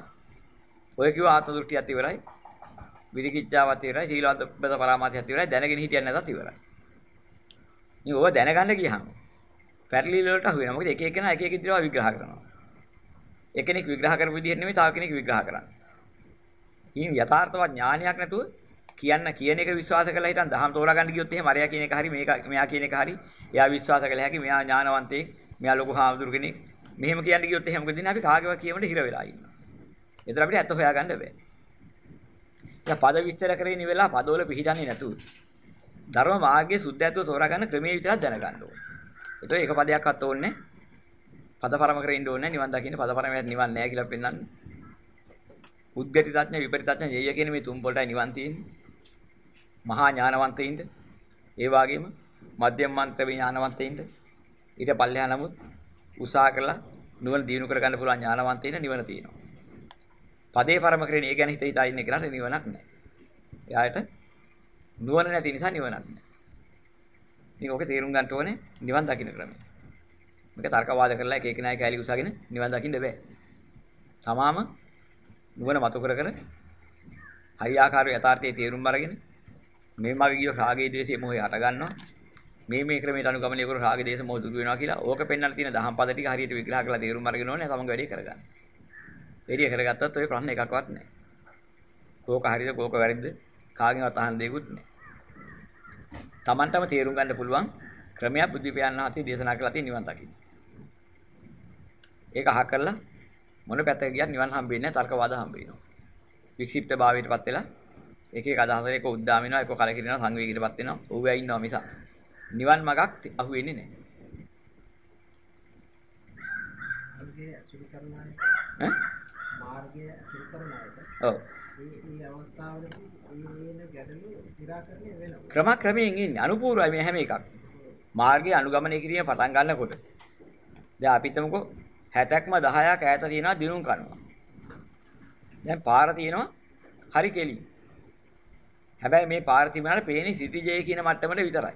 ඔය කිව්ව ආත්ම දෘෂ්ටියත් ඉවරයි. විරිකිච්ඡාවත් ඉවරයි. සීලවන්ත බද පරාමාසයත් ඉවරයි. දැනගෙන හිටියන් නැතත් ඉවරයි. ඉතින් ඔය දැනගන්න ගියහම පැරලිල වලට අහු වෙනවා. මොකද එක එකනා එක එක විදිහට විග්‍රහ කරනවා. එක්කෙනෙක් විග්‍රහ කරපු විදිහට නෙමෙයි තව කෙනෙක් විග්‍රහ කරන්නේ. ඊන් යථාර්ථවත් ඥානයක් නැතුව කියන්න කියන එක විශ්වාස කරලා හිටන් දහම් තෝරා ගන්න ගියොත් එහෙම අරයා කියන එක හරි මේක මෙයා කියන එක හරි එයා විශ්වාස කළ හැකි මෙයා ඥානවන්තයෙක් මෙයා ලොකු හාමුදුරු කෙනෙක් මෙහෙම කියන්න ගියොත් එහෙම මොකද අපි කාගේවත් කියවන්න හිර වෙලා ඉන්නවා. ඒතර අපිට ඇත්ත හොයාගන්න බෑ. දැන් පද විස්තර කරගෙන ඉවෙලා පදවල පිළිහිටන්නේ නැතුව ධර්ම මාර්ගයේ සුද්ධ ඇතුව තෝරා ගන්න ක්‍රමයේ විතරක් දැනගන්න ඕනේ. ඒතකොට එක පදයක්වත් ඕනේ පදපරම කරේ ඉන්න ඕනේ නිවන් දකින්න පදපරමයට නිවන් නෑ කියලා පෙන්වන්නේ. උද්ගතිතඥ විපරිතඥ යෙය කියන මේ තුන් පොළටයි නිවන් තියෙන්නේ. මහා ඥානවන්තයින්ද ඒ වගේම මධ්‍යම මන්ත්‍ර විඥානවන්තයින්ද ඊට පල්ලෙහා නමුත් උසා කරලා නුවණ දිනු කරගන්න පුළුවන් ඥානවන්තයින්ද නිවන තියෙනවා. පදේ පරම කරේ ඒ ගැන හිත හිතා ඉන්න කෙනාට නිවනක් නෑ. එයාට නුවණ නැති නිසා නිවනක් නෑ. ඉතින් ඕකේ තේරුම් ගන්න ඕනේ නිවන් දකින්න ක්‍රමය. මේක තර්කවාද කරලා එක එක නාය කැලි උසගෙන නිවන් දකින්න බෑ. තමාම නුවණ මතු කර කර හරියාකාරව යථාර්ථයේ තේරුම් අරගෙන මේ මගේ ගිය රාගයේ ද්වේෂයේ මොහේ හට ගන්නවා. මේ මේ ක්‍රමයට අනුගමනය කර රාග දේශ මොහ දුරු වෙනවා කියලා ඕක පෙන්වන්න තියෙන දහම් පද ටික හරියට විග්‍රහ කරලා තේරුම් අරගෙන ඕනේ තමන්ගේ වැඩේ කරගන්න. වැඩි කරගත්තත් ඔය ප්‍රශ්න එකක්වත් නැහැ. කෝක හරියද කෝක වැරදිද කාගෙන්වත් අහන්න දෙයක්වත් නැහැ. Tamanටම තේරුම් ගන්න පුළුවන් ක්‍රමයක් බුද්ධ පියාණන් වහන්සේ දේශනා කළා තියෙන නිවන් දකින්න. ඒක අහ කරලා මොන පැත්තක ගියත් නිවන් හම්බෙන්නේ නැහැ තර්කවාද හම්බ වෙනවා. වික්ෂිප්ත භාවයටපත් වෙලා එක එක අදහස් එක උද්දාම වෙනවා එක කලකිරෙනවා සංවේගීටපත් වෙනවා. ඌ වෙයි ඉන්නවා මිස නිවන් මගක් අහු වෙන්නේ නැහැ. මාර්ගය අසුරු කරන අය? මාර්ගය අසුරු කරන අයට ඔව්. මේ අවස්ථාවලදී මේ ගැටලු निराකරණය වෙනවා. ක්‍රම ක්‍රමයෙන් ඉන්නේ අනුපූර්වයි මේ හැම එකක්. මාර්ගයේ අනුගමනය කිරීම පටන් ගන්නකොට දැන් අපි හිතමුකෝ 60ක්ම 10ක් ඈත තියෙනවා දිනුම් කරනවා. දැන් පාර තියෙනවා හරි කෙලි. හැබැයි මේ පාර තිබුණාට පේන්නේ සිටිජේ කියන මට්ටමට විතරයි.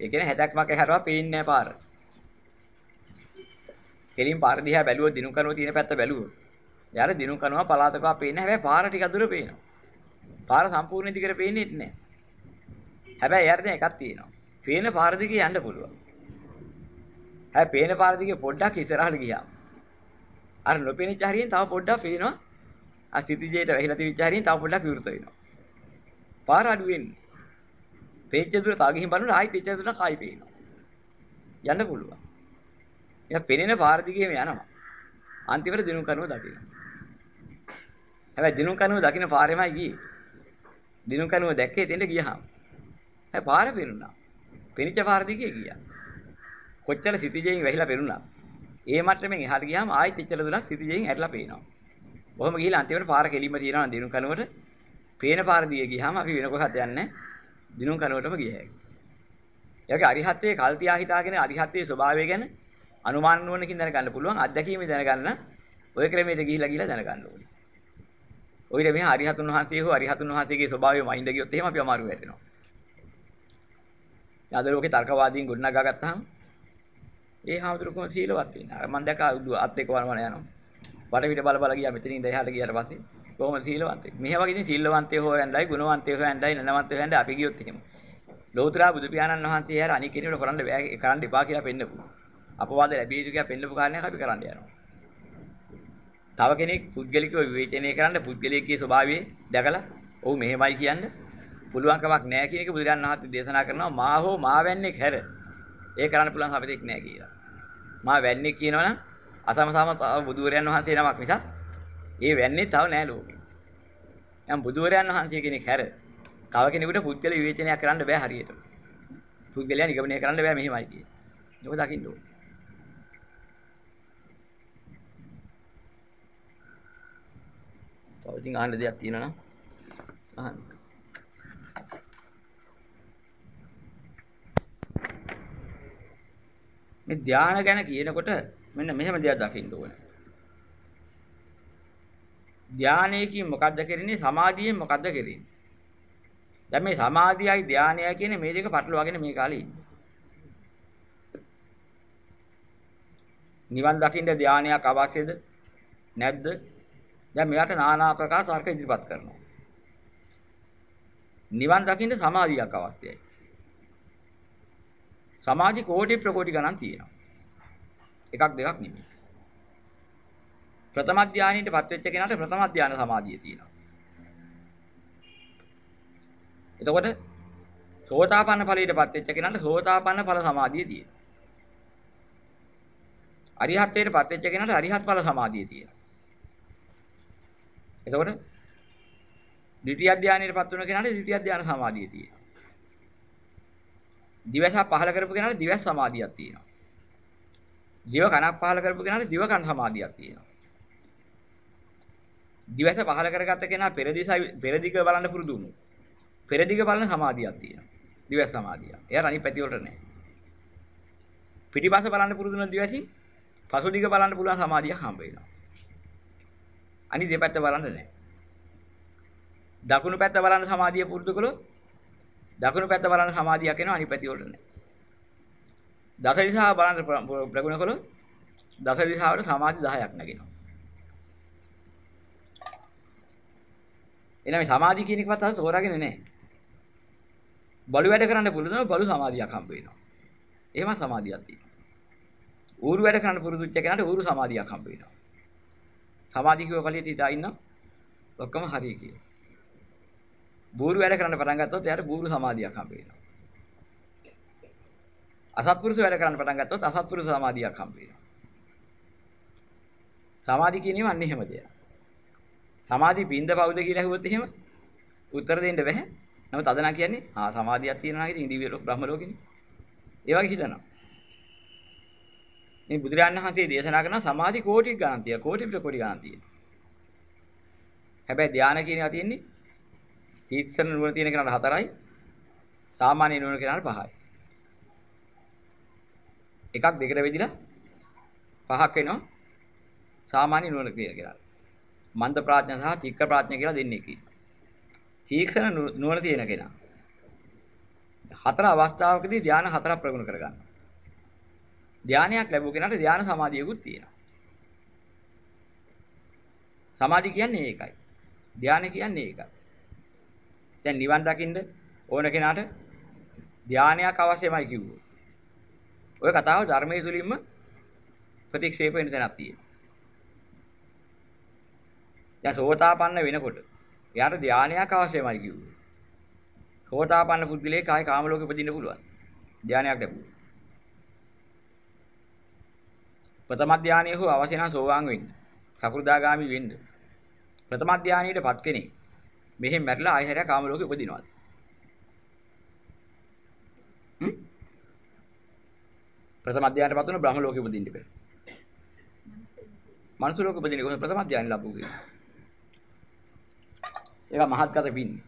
ඒ කියන්නේ 60ක්මක හැරවා පේන්නේ නැහැ පාර. කෙලින් පාර දිහා බැලුවොත් දිනුම් කරනවා තියෙන පැත්ත බැලුවොත්. යාර දිනුම් කරනවා පලාතකවා පේන්නේ හැබැයි පාර ටික දුර පේනවා. පාර සම්පූර්ණ දිගට පේන්නේ නැහැ. හැබැයි යාර දැන් එකක් තියෙනවා. පේන පාර දිගේ යන්න පුළුවන්. හැබැයි පේන පාර දිගේ පොඩ්ඩක් ඉස්සරහට ගියාම අර නොපෙනිච්ච හරියෙන් තව පොඩ්ඩක් පේනවා. ආ සිටිජේට වැහිලා තිබිච්ච හරියෙන් තව පොඩ්ඩක් විවෘත වෙනවා. පාර අඩු වෙන්නේ. පේච්ච දුර තව ගිහින් බලනකොට ආයි පේච්ච දුර කායි පේනවා. යන්න පුළුවන්. එයා පෙනෙන පාර දිගේම යනවා. අන්තිමට දිනුම් කරනව දකිනවා. හැබැයි දිනුම් කරනව දකින්න පාරෙමයි ගියේ. දිනුම් කරනව දැක්කේ දෙන්න ගියහම. හැබැයි පාර පෙනුණා. පෙනිච්ච පාර දිගේ ගියා. කොච්චර සිතිජයෙන් වැහිලා පෙරුණා. ඒ මට්ටමින් එහාට ගියාම ආයෙත් එච්චර දුරක් සිතිජයෙන් ඇරලා පේනවා. කොහොම ගිහිලා අන්තිමට පාර කෙලින්ම තියනවා දිනුම් කනුවට. පේන පාර දිගේ ගියාම අපි වෙන කොහොමද යන්නේ? දිනුම් කනුවටම ගිය හැකියි. එයාගේ අරිහත්ත්වයේ කල් තියා හිතාගෙන අරිහත්ත්වයේ ස්වභාවය ගැන අනුමාන නුවණකින් දැනගන්න පුළුවන් අත්දැකීමෙන් දැනගන්න ඔය ක්‍රමයට ගිහිලා ගිහිලා දැනගන්න ඕනේ. ඔයිට මෙහා අරිහතුන් වහන්සේ හෝ අරිහතුන් වහන්සේගේ ස්වභාවය මයින්ද ගියොත් එහෙම අපි අමාරු වෙටෙනවා. අද ලෝකේ තර්කවාදීන් ගොඩනගා ගත්තාම ඒ හාමුදුරුවෝ සීලවත් වෙන්නේ. අර මම දැක්කා අත් එක්ක වරවන යනවා. වටපිට බල බල ගියා මෙතනින් එහාට ගියාට පස්සේ කොහොමද සීලවන්තේ? මෙහෙ වගේ ඉතින් සීලවන්තය හොයන්නයි ගුණවන්තය හොයන්නයි නනවන්තය හොයන්නයි අපි ගියොත් එහෙම. ලෝතර බුදු පියාණන් වහන්සේ යාර අනික් කෙනෙකුට කරන්න බෑ කරන්න එපා කියලා පෙන්නපු. අපවාද ලැබිය යුතු කියලා පෙන්නපු කාරණයක් අපි කරන්න යනවා. තව කෙනෙක් පුද්ගලිකව විවේචනය කරන්න පුද්ගලිකයේ ස්වභාවය දැකලා ඔව් මෙහෙමයි කියන්න පුළුවන් කමක් නැහැ කියන එක බුදුරජාණන් වහන්සේ දේශනා කරනවා මා හෝ මා වැන්නේ හැර ඒ කරන්න පුළුවන් අපිට නැහැ කියලා. මා වැන්නේ කියනවනම් අසමසම බුදුරජාණන් වහන්සේ නමක් නිසා ඒ වැන්නේ තව නැහැ ලෝකේ. යම් බුදුරජාණන් වහන්සේ කෙනෙක් හැර තව කෙනෙකුට පුද්ගල විවේචනයක් කරන්න බෑ හරියට. පුද්ගලයා නිගමනය කරන්න බෑ මෙහෙමයි කියන්නේ. ඒක දකින්න ඕනේ. තව ඉතින් අහන්න දෙයක් තියෙනවා නම් අහන්න. මේ ධානය ගැන කියනකොට මෙන්න මෙහෙම දෙයක් දකින්න ඕනේ. ධානයකින් මොකද්ද කරන්නේ? සමාධියෙන් මොකද්ද කරන්නේ? දැන් මේ සමාධියයි ධානයයි කියන මේ දෙක පටලවාගෙන මේ කාලේ ඉන්නේ. නිවන් දකින්න ධානයක් අවශ්‍යද? නැද්ද? දැන් මෙයාට নানা ආකාර තර්ක ඉදිරිපත් කරනවා. නිවන් දකින්න සමාධියක් අවශ්‍යයි. සමාධි කෝටි ප්‍රකෝටි ගණන් තියෙනවා. එකක් දෙකක් නෙමෙයි. ප්‍රථම ධානයටපත් වෙච්ච කෙනාට ප්‍රථම ධාන සමාධිය තියෙනවා. එතකොට සෝතාපන්න ඵලයටපත් වෙච්ච කෙනාට සෝතාපන්න ඵල සමාධිය තියෙනවා. අරිහත්ත්වයටපත් වෙච්ච කෙනාට අරිහත් ඵල සමාධිය තියෙනවා. එතකොට ද්විතිය ධානයටපත් වෙන කෙනාට ද්විතිය ධාන සමාධිය තියෙනවා. දිවස පහල කරපු කෙනාට දිවස් සමාධියක් තියෙනවා. දිව කනක් පහල කරපු කෙනාට දිව කන සමාධියක් තියෙනවා. දිවස පහල කරගත්ත කෙනා පෙර දිසයි පෙර දිග බලන්න පුරුදු වුණු. පෙර දිග බලන සමාධියක් තියෙනවා. දිවස් සමාධිය. එයා අනිත් පැති වලට නෑ. පිටිපස්ස බලන්න පුරුදු වෙන දිවසින් පසු දිග බලන්න පුළුවන් සමාධියක් හම්බ වෙනවා. අනිත් දෙපැත්ත බලන්න නෑ. දකුණු පැත්ත බලන්න සමාධිය පුරුදු කළොත් දකුණු පැත්ත බලන්න සමාධියක් එනවා අනිත් පැති වලට නෑ. දස දිශාව බලන්න ප්‍රගුණ කළොත් දස දිශාවට සමාධි 10ක් නැගෙනවා. එනනම් සමාධිය කියන එකවත් අද තෝරාගෙන නැහැ. බලු වැඩ කරන්න පුළුවන් බලු සමාධියක් හම්බ වෙනවා. එහෙම සමාධියක් තියෙනවා. ඌරු වැඩ කරන්න පුරුදු වෙච්ච කෙනාට ඌරු සමාධියක් හම්බ වෙනවා. සමාධිය කියව ඵලයට ඉදා ඉන්න ඔක්කොම හරිය කියලා. බూరు වැඩ කරන්න පටන් ගත්තොත් එයාට බూరు සමාධියක් හම්බ වෙනවා. අසත්පුරුෂ වැඩ කරන්න පටන් ගත්තොත් අසත්පුරුෂ සමාධියක් හම්බ වෙනවා. සමාධි කියනේම අන්න එහෙම දෙයක්. සමාධි බින්ද පවුද කියලා ඇහුවොත් එහෙම උත්තර දෙන්න බැහැ. නමුත් අද නම් කියන්නේ ආ සමාධියක් තියෙනවා නම් ඉතින් දිව්‍ය බ්‍රහ්ම ලෝකෙනේ. ඒ වගේ හිතනවා. මේ බුදුරජාණන් වහන්සේ දේශනා කරන සමාධි කෝටි ගණන් තියෙනවා. කෝටි ප්‍රකෝටි ගණන් තියෙනවා. හැබැයි ධානය කියනවා තියෙන්නේ තීක්ෂණ නුවණ තියෙන කෙනාට හතරයි. සාමාන්‍ය නුවණ කෙනාට පහයි. එකක් දෙකට බෙදිලා පහක් වෙනවා. සාමාන්‍ය නුවණ කියන කෙනාට. මන්ද ප්‍රඥා සහ චික්ක ප්‍රඥා කියලා දෙන්නේ කි. තීක්ෂණ නුවණ තියෙන කෙනා. හතර අවස්ථාවකදී ධානය හතරක් ප්‍රගුණ කරගන්නවා. ධානයක් ලැබුව කෙනාට ධාන සමාධියකුත් තියෙනවා. සමාධි කියන්නේ ඒකයි. ධානය කියන්නේ ඒකයි. දැන් නිවන් දකින්න ඕන කෙනාට ධානයක් අවශ්‍යමයි කිව්වෝ. ඔය කතාව ධර්මයේ තුලින්ම ප්‍රතික්ෂේප වෙන තැනක් තියෙනවා. දැන් සෝතාපන්න වෙනකොට එයාට ධානයක් අවශ්‍යමයි කිව්වෝ. සෝතාපන්න පුද්ගලයෙක් ආයේ කාම ලෝකෙ උපදින්න පුළුවන්. ධානයක් ලැබුවා. ප්‍රථම ධානයේ හෝ අවශ්‍ය නම් සෝවාන් වෙන්න. සකෘදාගාමි වෙන්න. ප්‍රථම ධානයේටපත් කෙනෙක් මෙහෙම මැරිලා ආයෙ හැරයා කාම ලෝකෙ උපදිනවාද? හ්ම්? ප්‍රථම අධ්‍යානයටපත් වුණ බ්‍රහ්ම ලෝකෙ උපදින්න බෑ. මනුස්ස ලෝකෙ උපදින්නේ කොහොමද ප්‍රථම අධ්‍යානෙ ලැබුව කියන්නේ. ඒක මහත්ගත පින්නේ.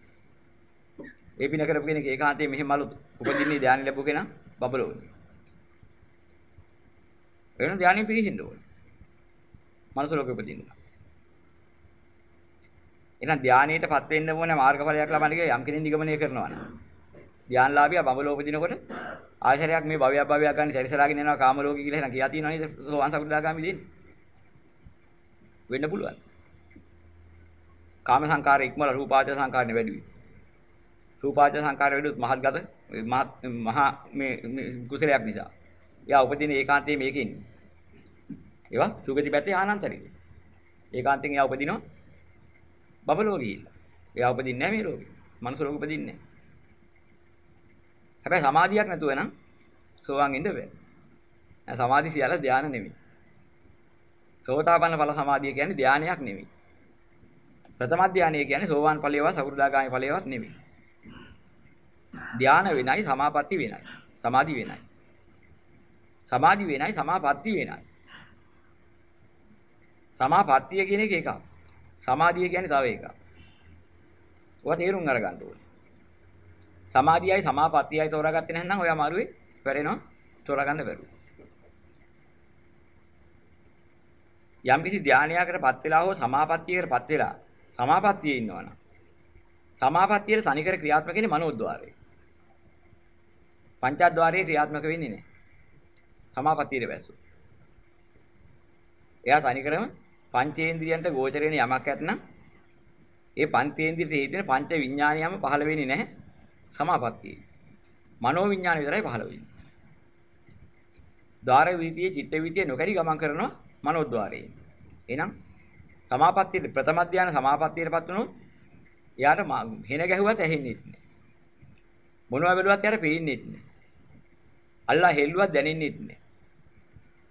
ඒ පින කරපු කෙනෙක් ඒකාන්තයෙන් මෙහෙම අලුත් උපදින්නේ ධානය ලැබුව කෙනා බබලෝනේ. වෙන ධානය පිළිහින්න ඕනේ. මනුස්ස ලෝකෙ උපදින්න. එහෙනම් ධානයටපත් වෙන්න ඕන මාර්ගඵලයක් ලබන්න කියලා යම් කෙනෙක් නිගමනය කරනවා නම්. ධානලාභියා බබලෝ උපදිනකොට ආශ්‍රයයක් මේ භවයක් භවයක් ගන්න සැරිසරාගෙන යනවා කාම ලෝකෙ කියලා එහෙනම් කියා තියෙනවා නේද සෝවාන් සකෘදාගාමි දෙන්නේ. වෙන්න පුළුවන්. කාම සංකාර ඉක්මල රූපාචර සංකාරනේ වැඩි වෙයි රූපාචර සංකාර වැඩිුත් මහත්ගත මහා මේ කුසලයක් නිසා. එයා උපදින ඒකාන්තයේ මේකේ ඉන්නේ. ඒවා සුගති පැත්තේ ආනන්තරික ඒකාන්තයෙන් එයා උපදිනවා බබලෝ ගිහිල්ලා එයා උපදින්නේ නැහැ මේ ලෝකේ මනුස්ස ලෝකෙ උපදින්නේ නැහැ හැබැයි සමාධියක් නැතුව නම් සෝවාන් ඉන්න බෑ. සමාධි සියල්ල ධානය නෙමෙයි. සෝතාපන්න ඵල සමාධිය කියන්නේ ධානයක් නෙමෙයි. ප්‍රථම ධානය කියන්නේ සෝවාන් ඵලයේවත් සකෘදාගාමි ඵලයේවත් නෙමෙයි. ධාන වෙනයි සමාපatti වෙනයි. සමාධි වෙනයි. සමාධි වෙනයි සමාපatti වෙනයි. සමාපත්තිය කියන එක එකක්. සමාධිය කියන්නේ තව එකක්. ඔවා තේරුම් අරගන්න ඕනේ. සමාධියයි සමාපත්තියයි තෝරාගත්තේ නැත්නම් ඔය අමාරුවේ වැරෙනවා තෝරාගන්න බැරුව. යම් කිසි ධානයකටපත් වෙලා හෝ සමාපත්තියකටපත් වෙලා සමාපත්තියේ ඉන්නවනම් සමාපත්තියේ තනිකර ක්‍රියාත්මක වෙන්නේ මනෝද්වාරය. පංචද්වාරයේ ක්‍රියාත්මක වෙන්නේ නැහැ. සමාපත්තියේ බැස්සු. එයා තනිකරම පංචේන්ද්‍රියන්ට ගෝචර වෙන යමක් ඇතනම් ඒ පංචේන්ද්‍රියට හේතුන පංච විඥානියම පහළ වෙන්නේ නැහැ. සමාපත්තියේ. මනෝ විඥාන විතරයි පහළ වෙන්නේ. ద్వාර වීතියේ චිත්ත වීතියේ නොකරි ගමන් කරනවා මනෝද්වාරයේ. එහෙනම් සමාපත්තියේ ප්‍රථම ධානය සමාපත්තියටපත් වුණොත් එයාට හෙන ගැහුවත් ඇහෙන්නේ නැහැ. මොනවා බැලුවත් එයාට පේන්නේ නැහැ. අල්ලා හෙල්ලුවත් දැනෙන්නේ නැහැ.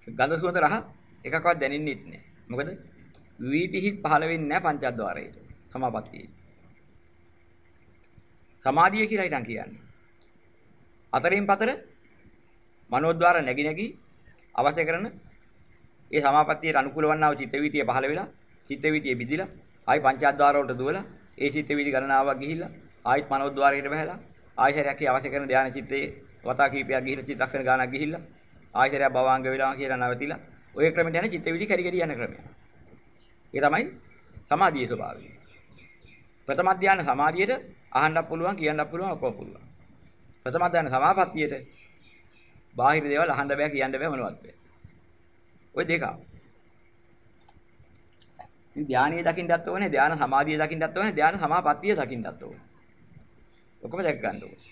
ගඳ සුවඳ රහ එකකවත් දැනෙන්නේ නැහැ. මොකද වීතිහි පහළ වෙන්නේ නැහැ පංචද්වාරයේ සමාපත්තියේ. සමාධිය කියලා හිතන් කියන්නේ. අතරින් පතර මනෝද්වාර නැగి නැగి අවශ්‍ය කරන ඒ සමාපත්තියට අනුකූල වන්නා වූ චිත්ත වීතිය පහළ වෙලා චිත්ත වීතිය බිඳිලා ආයි පංචාද්වාර වලට දුවලා ඒ චිත්ත වීති ගණනාවක් ගිහිල්ලා ආයිත් මනෝද්වාරයට බහැලා ආයශරයක් අවශ්‍ය කරන ධානය චිත්තේ වතා කීපයක් ගිහිල්ලා චිත්තක්ෂණ ගානක් ගිහිල්ලා ආයශරයක් භවාංග වෙලා කියලා නැවතිලා ඔය ක්‍රමෙට යන චිත්ත වීති කැරි කැරි යන ක්‍රමය. ඒ තමයි සමාධියේ ස්වභාවය. ප්‍රථම ධානය සමාධියට අහන්නත් පුළුවන් කියන්නත් පුළුවන් ඔක්කොම පුළුවන්. ප්‍රථම ධානය සමාපත්තියට බාහිර දේවල් අහන්න බෑ කියන්න බෑ මොනවත් බෑ. ওই දෙක. ඉතින් ධානීය දකින්නත් ඕනේ, ධාන සමාධිය දකින්නත් ඕනේ, ධාන සමාපත්තිය දකින්නත් ඕනේ. ඔක්කොම දැක් ගන්න ඕනේ.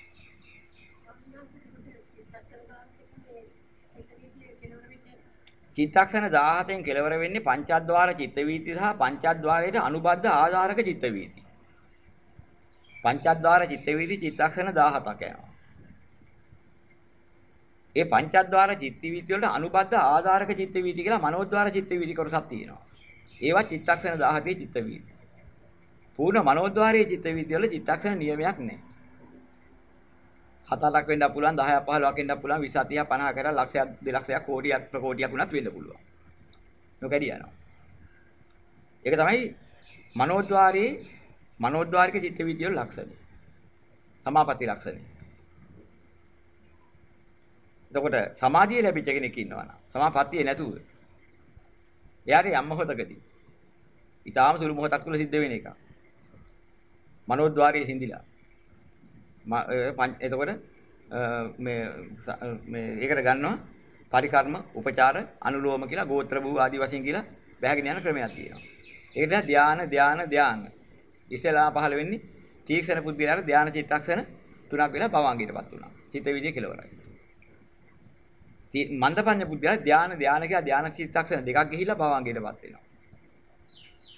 චිත්තක්ෂණ 17න් කෙලවර වෙන්නේ පංචද්වාර චිත්ත වීති සහ පංචද්වාරයට අනුබද්ධ ආධාරක චිත්ත වීති. පංචද්වාර චිත්ත වීති චිත්තක්ෂණ 17ක් යනවා. ඒ පංචද්වාර චිත්ත වීති වලට අනුබද්ධ ආධාරක චිත්ත වීති කියලා මනෝද්වාර චිත්ත වීති කොටසක් තියෙනවා. ඒවා චිත්තක්ෂණ 17 චිත්ත වීති. පූර්ණ මනෝද්වාරයේ චිත්ත වීති වල චිත්තක්ෂණ නියමයක් නැහැ. 7-8ක් වෙන්න පුළුවන් 10ක් 15ක් වෙන්න පුළුවන් 20 30 50 කරලා ලක්ෂයක් 2 ලක්ෂයක් කෝටියක් ප්‍රකෝටියක් වුණත් වෙන්න පුළුවන්. නොකඩි යනවා. ඒක තමයි මනෝද්වාරයේ මනෝද්වාරික චිත්ත වීතිය වල ලක්ෂණ. සමාපatti ලක්ෂණය. එතකොට සමාධිය ලැබිච්ච කෙනෙක් ඉන්නවා නම් සමාපත්තිය නැතුව එයාට යම් මොහොතකදී ඊටාම සුළු මොහොතක් තුළ සිද්ධ වෙන එක. මනෝද්වාරයේ සිඳිලා. එතකොට මේ මේ ඒකට ගන්නවා පරිකර්ම, උපචාර, අනුලෝම කියලා ගෝත්‍ර භූ ආදී වශයෙන් කියලා බැහැගෙන යන ක්‍රමයක් තියෙනවා. ඒකට ධාන ධාන ධාන. ඉස්සෙල්ලා පහළ වෙන්නේ තීක්ෂණ පුද්ගලයාට ධාන චිත්තක්ෂණ තුනක් වෙලා භවංගයටපත් වුණා. චිත්ත විදිය කෙලවරයි. මන්දපඤ්ඤ පුද්ගලයා ධාන ධාන කියලා ධාන චිත්තක්ෂණ දෙකක් ගිහිල්ලා භවංගයටපත් වෙනවා.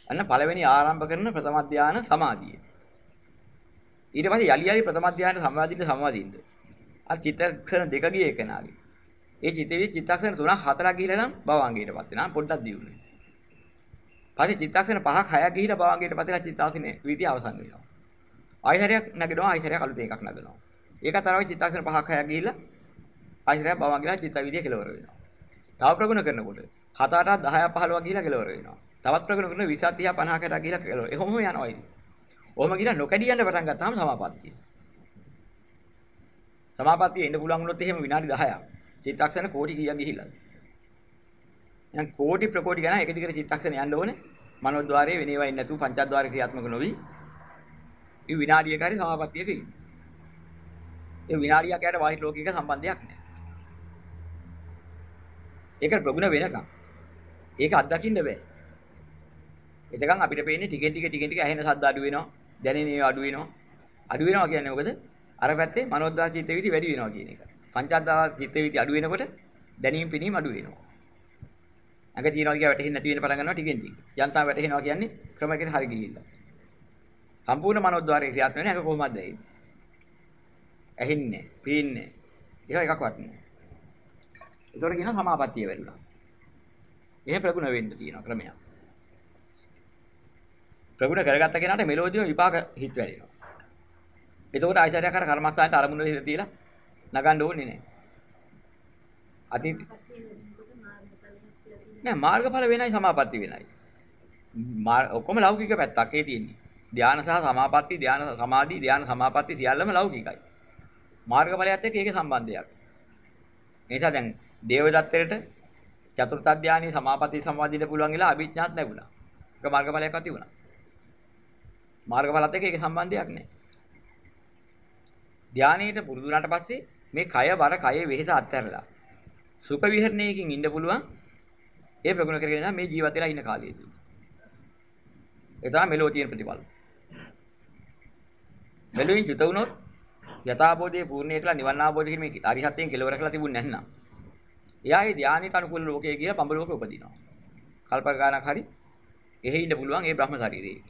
අන්න පළවෙනි ආරම්භ කරන ප්‍රථම ධාන සමාධිය. ඊට පස්සේ යලි යලි ප්‍රථම ධාන සමාධියට සමාධියින්ද. අර චිත්තක්ෂණ දෙක ගියේ කෙනාගේ. ඒ චිත්තේ චිත්තක්ෂණ තුනක් හතරක් ගිහිල්ලා නම් භවංගයටපත් වෙනවා. පොඩ්ඩක් දියුනේ. පස්සේ චිත්තක්ෂණ පහක් හයක් ගිහිල්ලා භවංගයටපත් වෙලා චිත්තාසිනේ වීතිය අවසන් වෙනවා. ආයතරයක් නැගෙනවා ආයතරයක් අලුතෙන් එකක් නැගෙනවා. ඒකත් අර වගේ චිත්තක්ෂණ පහක් හයක් ගිහිල්ලා ආශ්‍රය බවන් ගිලා චිත්ත විදිය කෙලවර වෙනවා. තව ප්‍රගුණ කරනකොට 7 8 10 15 ගිහිලා කෙලවර වෙනවා. තවත් ප්‍රගුණ කරන 20 30 50 කට ගිහිලා කෙලවර. එහෙම යනවා ඉතින්. ඔහොම ගිහිලා නොකඩී යන්න පටන් ගත්තාම සමාපත්තිය. සමාපත්තිය එන්න පුළුවන් වුණොත් එහෙම විනාඩි 10ක්. චිත්තක්ෂණ කෝටි කීයක් ගිහිල්ලාද? එහෙනම් කෝටි ප්‍රකෝටි ගණන් එක දිගට චිත්තක්ෂණ යන්න ඕනේ. මනෝද්වාරයේ වෙනේවා ඉන්නේ නැතුව පංචද්වාරේ ක්‍රියාත්මක නොවි. ඒ විනාඩියක හරි සමාපත්තියක ඉන්නේ. ඒ විනාඩියක් යට බාහිර ලෝකයක සම්බන්ධයක් නැහැ. ඒක ප්‍රගුණ වෙනකම්. ඒක අත්දකින්න බෑ. එතකන් අපිට පේන්නේ ටිකෙන් ටික ටිකෙන් ටික ඇහෙන ශබ්ද අඩු වෙනවා, දැනෙන ඒවා අඩු වෙනවා. අඩු වෙනවා කියන්නේ මොකද? අර පැත්තේ මනෝද්වාර චිත්ත වීති වැඩි වෙනවා කියන එක. පංචාද්වාර චිත්ත වීති අඩු වෙනකොට දැනීම පිනීම අඩු වෙනවා. අඟ තියනවා කියලා වැටෙන්නේ නැති වෙන පටන් ගන්නවා ටිකෙන් ටික. යන්තම් වැටෙනවා කියන්නේ ක්‍රමයකට හරි ගිහිල්ලා. සම්පූර්ණ මනෝද්වාරයේ ක්‍රියාත්මක වෙන එක කොහොමද ඇහෙන්නේ? ඇහින්නේ, පීන්නේ. ඒක එකක්වත් නෑ. ඒතකොට කියන සමාපත්තිය වෙරුණා. එහෙම ප්‍රගුණ වෙන්න තියෙන ක්‍රමයක්. ප්‍රගුණ කරගත්ත කෙනාට මෙලෝදියම විපාක හිත වැඩිනවා. එතකොට ආයතනයක් අර කර්මස්ථානට අරමුණ දෙහිලා තියලා නගන්න ඕනේ නෑ. අතීත නෑ මාර්ගඵල වෙනයි සමාපatti වෙනයි. ඔක්කොම ලෞකික පැත්තක් ඒ තියෙන්නේ. ධානය සහ සමාපatti ධානය සමාධි ධානය සමාපatti සියල්ලම ලෞකිකයි. මාර්ගඵලයත් එක්ක ඒකේ සම්බන්ධයක්. ඒ නිසා දැන් දේවදත්තට චතුර්ථ ධානයේ සමාපatti සමාධියට පුළුවන් වෙලා අභිඥාත් ලැබුණා. ඒක මාර්ගඵලයක්වත් තිබුණා. මාර්ගඵලත් එක්ක ඒකේ සම්බන්ධයක් නැහැ. ධානයේට පුරුදු වුණාට පස්සේ මේ කය වර කයේ වෙහෙස අත්හැරලා සුඛ විහරණයකින් ඉන්න පුළුවන් ඒ ප්‍රගුණ කරගෙන යන මේ ජීවත් වෙලා ඉන්න කාලයේදී. ඒ තමයි මෙලෝ තියෙන ප්‍රතිඵල. මෙලොවින් චුත වුණොත් යථාබෝධයේ පූර්ණේ කියලා නිවන් ආબોධ කියන මේ අරිහත්යෙන් කෙලවර කරලා තිබුණ නැත්නම් එයා ඒ ධානයට අනුකූල ලෝකයේ ගිය බඹ ලෝකෙ උපදිනවා. කල්ප ගානක් හරි එහෙ ඉන්න පුළුවන් ඒ බ්‍රහ්ම ශරීරයේ.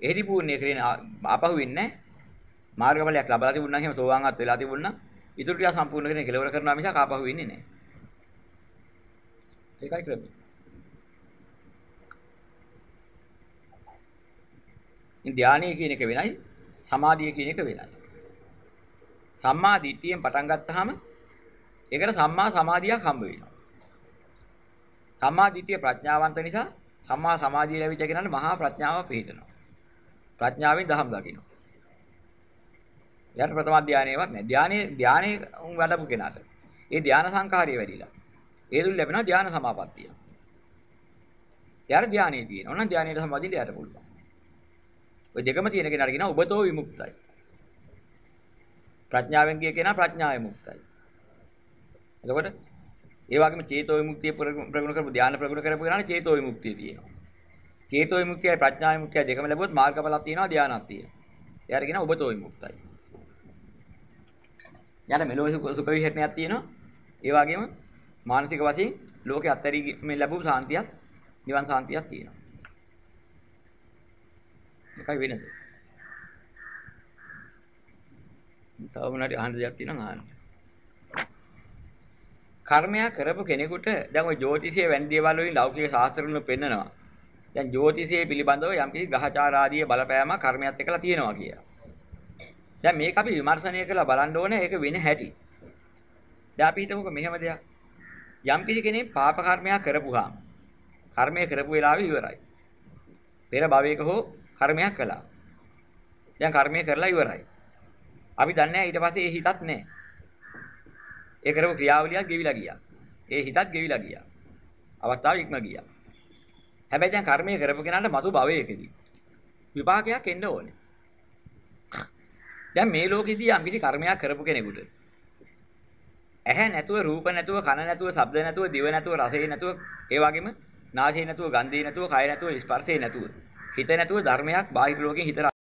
එහෙදි පූර්ණේ කරගෙන ආපහු වෙන්නේ මාර්ගඵලයක් ලබලා තිබුණා නම් එහෙම සෝවාන්වත් වෙලා තිබුණා ඉතුරු ටික සම්පූර්ණ කරගෙන කෙලවර කරනවා මිසක් ආපහු වෙන්නේ නැහැ. ඒකයි ක්‍රමය. ඉන් ධානය කියන එක වෙනයි සමාධිය කියන එක වෙනයි. සම්මා දිට්ඨියෙන් පටන් ගත්තාම ඒකට සම්මා සමාධියක් හම්බ වෙනවා. සම්මා දිට්ඨිය ප්‍රඥාවන්ත නිසා සම්මා සමාධිය ලැබිච්ච කෙනාට මහා ප්‍රඥාව පිහිටනවා. ප්‍රඥාවෙන් දහම් දකිනවා. යාට ප්‍රථම ධානයේවත් නැහැ. ධානයේ ධානයේ උන් වඩපු කෙනාට. ඒ ධාන සංකාරිය වැඩිලා. ඒ දුල් ලැබෙනවා ධාන සමාපත්තිය. යාර ධානයේ තියෙනවා. ඕනනම් ධානයේ සමාධියට යට පුළුවන්. ඔය දෙකම තියෙන කෙනාට කියනවා ඔබතෝ විමුක්තයි. ප්‍රඥාවෙන් ගිය කෙනා ප්‍රඥාවේ මුක්තයි. එතකොට ඒ වගේම චේතෝ විමුක්තිය ප්‍රගුණ කරපු ධානය ප්‍රගුණ කරපු කෙනාට චේතෝ විමුක්තිය තියෙනවා. චේතෝ විමුක්තියයි ප්‍රඥා විමුක්තියයි දෙකම ලැබුවොත් මාර්ගඵලක් තියෙනවා ධානයක් තියෙනවා. එයාට කියනවා ඔබතෝ විමුක්තයි. යාට මෙලොව සුඛ විහරණයක් තියෙනවා. ඒ වගේම මානසික වශයෙන් ලෝකේ අත්හැරීමෙන් ලැබුණු සාන්තියක් නිවන් සාන්තියක් තියෙනවා. එකයි වෙනස. තව මොනවාරි අහන්න දෙයක් තියෙනවා අහන්න. කර්මයක් කරපු කෙනෙකුට දැන් ওই ජ්‍යොතිෂයේ වැනි දේවල් වලින් ලෞකික ශාස්ත්‍රවල පෙන්නනවා. දැන් ජ්‍යොතිෂයේ පිළිබඳව යම්කිසි ග්‍රහචාර ආදී බලපෑම කර්මයක් එක්කලා තියෙනවා කියලා. දැන් මේක අපි විමර්ශනය කරලා බලන්න ඕනේ ඒක වෙන හැටි. දැන් අපි හිතමුකෝ මෙහෙම දෙයක්. යම්කිසි කෙනෙක් පාප කර්මයක් කරපුවාම කර්මය කරපු වෙලාවෙ ඉවරයි. පෙර භවයක හෝ කර්මයක් කළා. දැන් කර්මය කරලා ඉවරයි. අපි දන්නේ ඊට පස්සේ ඒ හිතත් නැහැ. ඒ කරපු ක්‍රියාවලියක් ගෙවිලා ගියා. ඒ හිතත් ගෙවිලා ගියා. අවස්ථාව ඉක්ම ගියා. හැබැයි දැන් කර්මය කරපු කෙනාට මතු භවයකදී විපාකයක් එන්න ඕනේ. දැන් මේ ලෝකෙදී යම් කිසි කර්මයක් කරපු කෙනෙකුට ඇහැ නැතුව රූප නැතුව කන නැතුව ශබ්ද නැතුව දිව නැතුව රසය නැතුව ඒ වගේම නාසය නැතුව ගන්ධය නැතුව කය නැතුව ස්පර්ශය නැතුව හිත නැතුව ධර්මයක් බාහිර ලෝකෙන් හිතට